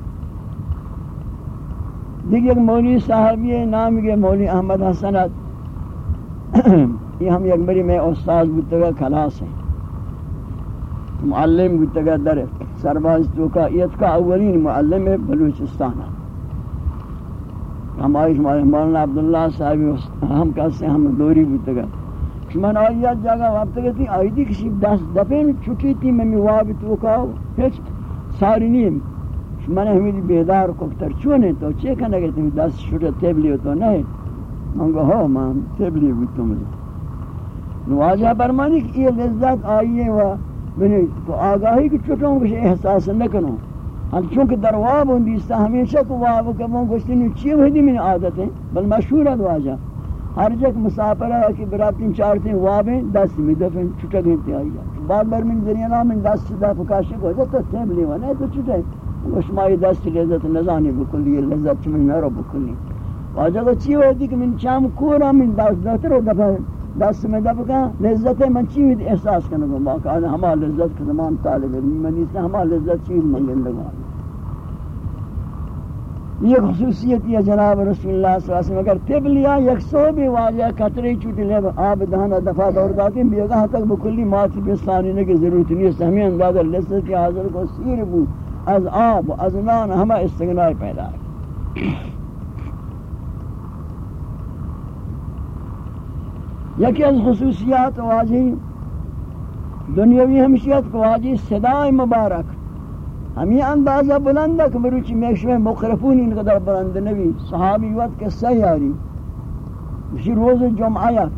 دیکھ ایک مولی صاحبی نام کے مولی احمد حسنت یہ ہم یک بری میں استاذ بودتگا کلاس ہیں معلم بودتگا در سرباز تو کا ایت کا اولین معلم بلوچستان ہم آئیش مولانا عبداللہ صاحب ہم کہتے ہیں ہم دوری بودتگا من آیات جگہ وقت گتی آئی دی کسی دست دفین چھٹی تھی میں مواب تو کا ہیچ ساری نیم. من ہمیں بیدار کفتر چونے تو چے کہنے گئے تھی دست چھٹا تیبلی تو نہیں من گو ہو من تیبلی بودتو مجھے نواجہ برمانی کہ یہ لذت آئیے و میں تو آگاہی کی چھٹوں کچھ احساس نہ کروں ہم چونکہ در واب ہوں دیستا ہمیشہ کو واب کبھوں گوشتی نہیں چیئے ہوئی من عادت ہیں بل مشہور ہے نواجہ ہر جگ مسافر ہے کہ براتین چارتیں وابیں دست میں دفیں چھٹا گھنٹے آئی بعد بار من دنیا من دست دا فکاشک ہو جاتا تیم لیوا نہیں تو چھٹے وشمائی دست لذت نزانی بکلی لذت چمن میرا بکلی واجہ کو چی ہوئی دی کہ من چام کورا من دست داتر ہو دفع دست میں دب لذت من چیز احساس کرنے کو باقا آدھا ہما لذت کے زمان طالب علم من اس ہما لذت چیز منگن لگا یہ خصوصیت یہ جناب رسول اللہ صلی اللہ علیہ وسلم اگر تب لیا یک سو بھی واجہ کتری چوٹی لے آب دہانا دفع دور داتی بیگاہ تک بکلی ماتی بستانی نے کی ضرورت نہیں ہے ہمیں اندازہ لذت کی حاضر کو سیر بو از آب و از نان ہما استغنائی پیدا یکی از خصوصیات واجی دنیاوی ہمشیت کو واجی صدای مبارک. ہمیں اندازہ بلند ہے کہ مروچی میشوے مقرفون ان قدر بلند نبی صحابی وقت کے سیاری. اسی روز جمعیت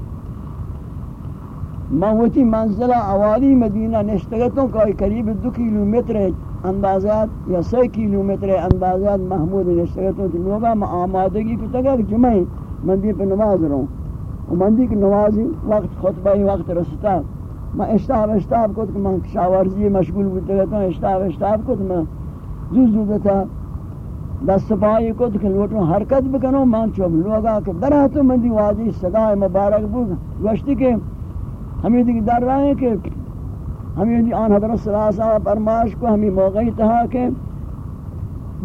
موتی منزلہ اوالی مدینہ نشتگتوں کا قریب دو کیلومیتر اندازات یا سی کیلومیتر اندازات محمود نشتگتوں کی لوگا میں آمادگی کو تگا جمعی مندی پہ نماز رہوں۔ مندی کی نمازی وقت، خطبہ وقت رستا۔ میں اشتاب اشتاب کو کہ میں شاورزی مشغول ہوتے رہتا ہوں۔ اشتاب اشتاب کو میں زوز زوز دیتا دست پائی کو کہ لوٹوں حرکت بکنوں۔ میں چوب لوگا کہ درہ تو مندی واجی صدا مبارک بود۔ گوشتی کہ ہمیں دیکھ در رہے ہیں کہ ہمیں دی آن حضرت صلی اللہ علیہ وسلم فرماش کو ہمیں موقعی تہا کہ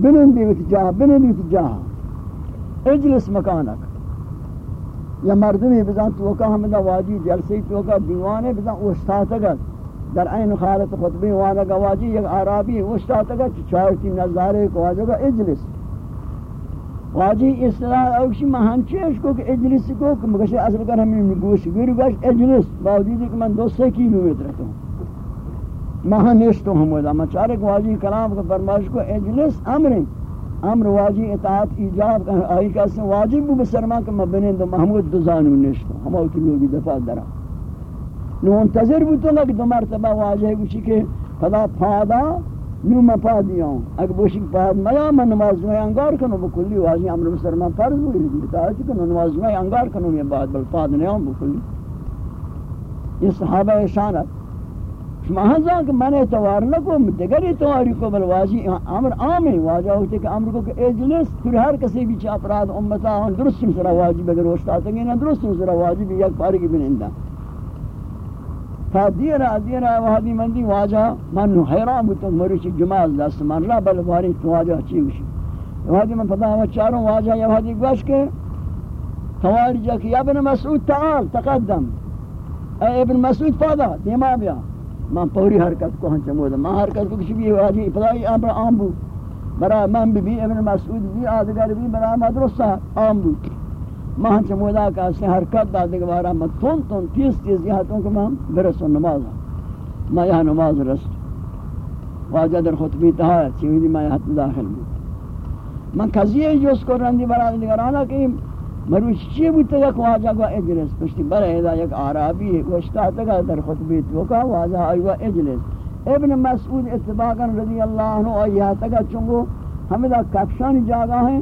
بنندی ویت جاہ بنندی ویت جاہ اجلس مکانک۔ یا مردمی بزن توکا ہمیں واجی جلسی توکا دیوانے بزن اوستاتگا در این خالت خطبی وانگا واجی یک عرابی اوستاتگا چارتی نظارے کو واجگا اجلس۔ واجی اصلاح اوشی مہنچیش کو کہ اجلس کو کہ مگشی اصل کر ہمیں گوش گوری گوش اجلس۔ باوجود کہ من دو سے کیلومیتر تو۔ مہن نیشتو ہم ہوتا میں چارک واجی کلام کو فرمائش کو اجلس امریں۔ امر واجی اطاعت ایجاب آئی کا سن واجب بھی بسرما کہ میں بنین دو محمود دو زانو نشتا ہم اوکی لوگی دفع درا۔ نو انتظر بھی تو لگ دو مرتبہ واجہ ہے کچھ کہ خدا پادا نو میں پا دیا ہوں۔ اگر بوشی پاد میا میں نماز میں انگار کنو بکلی واجی امر بسرما فرض ہوئی اطاعت کنو نماز میں انگار کنو یہ بات بل پاد نہیں ہوں بکلی۔ یہ صحابہ شانت مہنزا کہ میں نے اتوار لکو دیگر اتواری کو بل واجی ہاں، امر عام ہے، واجہ ہوتے کہ امر کو کہ اجلس پھر ہر کسی بھی چا اپراد امتا ہاں، ہوں درست سرا واجب اگر وشتاتا گئی نا درست سرا واجب یک پاری کی بنندہ۔ تا دیرہ دیرہ وحدی مندی واجہ، من حیران بودتا مروچی جمال دست من را، بل واری واجہ چی گوشی وحدی من پتا ہمیں چاروں واجہ، یا وحدی گوش کے، تواری جا کہ یا ابن مسعود تعال، تقدم۔ اے ابن مسعود فادا دیما بیا۔ من پوری حرکت کو ہنچ مودا من حرکت کو کسی بھی واجی ابتدائی امر عام بو برا من بھی بھی ابن مسعود بھی آدگر بھی، برا مدرسہ عام بو من ہنچ مودا کا سے حرکت دا دیگر بارا من تون تون تیز تیز یہاں تون کہ من برسو نماز میں یہاں نماز رست۔ واجہ در خطبی تہا چیوی میں یہاں داخل بو من قضیه جوز کو رندی برا دیگر کہ مروش چی بودتا یک واجہ کو اجلس؟ پشتی برا ایدا یک عرابی گوشتا تگا در خطبی توکا واجہ آئیوا اجلس. ابن مسعود اتباقا رضی اللہ عنہ آئیہ تگا چونگو ہمیں دا کپشانی جاگا ہیں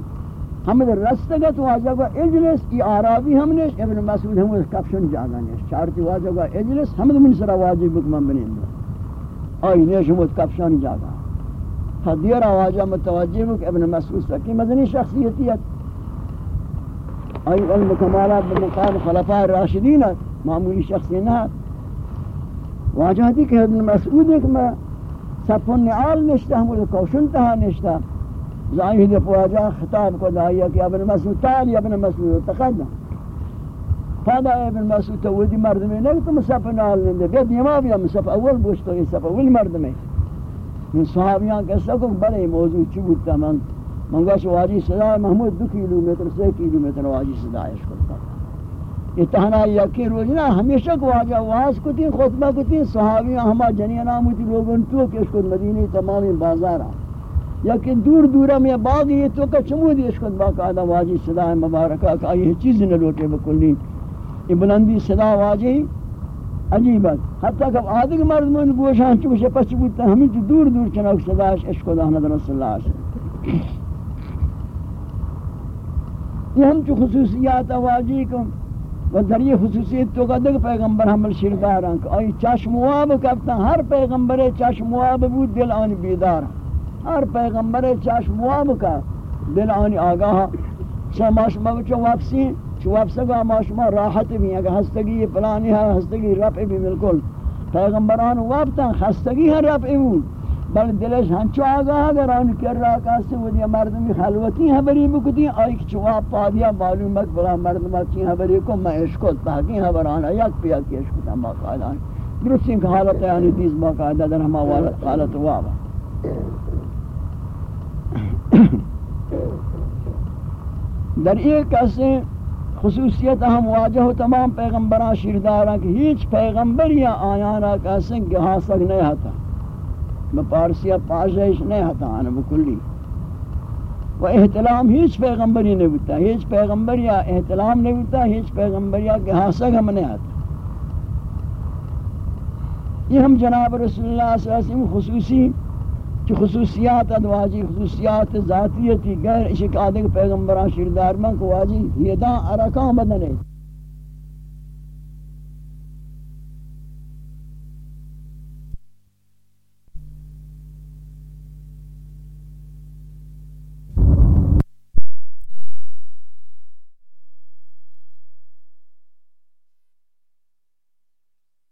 ہمیں دا رستگا تو واجہ کو اجلس، ای عرابی ہم نے ابن مسعود ہم دا کپشانی جاگا نیش چارتی واجہ کو اجلس ہمیں دا من سرا واجہ بکمان بنین دا آئی نیش ہم دا کپشانی جاگا دیر آواجہ متوجہ ہو کہ ابن مسعود سکی مدنی شخصیتیت آئی علم کمالات بمقام خلفاء راشدین معمولی شخصی نہ واجہ دی کہ ابن مسعود ایک میں سفن نعال نشتا ہم کو کوشن تہا نشتا ظاہر دے پواجہ خطاب کو دائیا کہ ابن مسعود تعالی ابن مسعود تقدم. فادا ابن مسعود تو ودی مردمی نہیں تو مسف نال لندے بیا دیما بیا مسف اول بوشتو یہ سف اول مردمی. من صحابیان کہتا کہ بڑے موضوع چی بودتا من منگوش واجی صدا، محمود دو کیلومیتر سے کیلومیتر واجی صدا عشق کرتا یہ تہنا یکی روز نا ہمیشہ کو واجہ واز کتی خطبہ کتی صحابیان ہما جنین آموتی لوگوں تو کہ اس کو مدینی تمامی بازارا. یکی دور دورا میں باغی یہ تو کہ چمودی اس کو باقاعدہ واجی صدا مبارکہ کہ یہ چیز نہ لوٹے بکلی یہ بلندی صدا واجی عجیب ہے. حتی کہ آدھگ مردمان گوشان چوشے پچ بودتا ہمیں دور دور چناک صداش عشق و دہنت رسول اللہ علیہ وسلم. یہ ہم چو خصوصیات واجی کو و در یہ خصوصیت تو قدر پیغمبر حمل شرداران کہ آئی چشم واب کبتا ہر پیغمبر چشم واب بود، دل آنی بیدار. ہر پیغمبر چشم واب کا، دل آنی آگاہ. شماش مبچو واپسی چواب سگا ما شما راحت بھی اگر ہستگی پلانی ہے ہستگی رفع بھی بالکل. پیغمبران وابتا خستگی ہے رفع بھی بل دلش ہنچو آگاہ اگر آن کر رہا کاسے وہ دیا مردمی خلوتی حبری بکتی آئی کہ چواب پا دیا معلومت بلا مردمہ کی حبری کو میں عشقت تاکی حبرانا یک پیا کی عشقت ہم باقاعدہ درست ان کا حالت یعنی دیز باقاعدہ در ہما حالت وابا در ایک ایسے خصوصیت ہم واجہ و تمام پیغمبران شیرداران کہ ہیچ پیغمبر یا آیانا کہتے ہیں کہ حاصل نہیں ہتا میں پارسیہ پاشش نہیں ہتا آنا بکلی و احتلام ہیچ پیغمبری نہیں بتا ہیچ پیغمبر یا احتلام نہیں بتا ہیچ پیغمبر یا کہ ہاں حاصل ہم نہیں ہتا یہ ہم جناب رسول اللہ صلی اللہ علیہ وسلم خصوصی، کہ خصوصیات، ادواجی خصوصیات ذاتیتی، غیر اشک آدھے پیغمبران شردار من کو واجی، یہ دا ارکان بدنے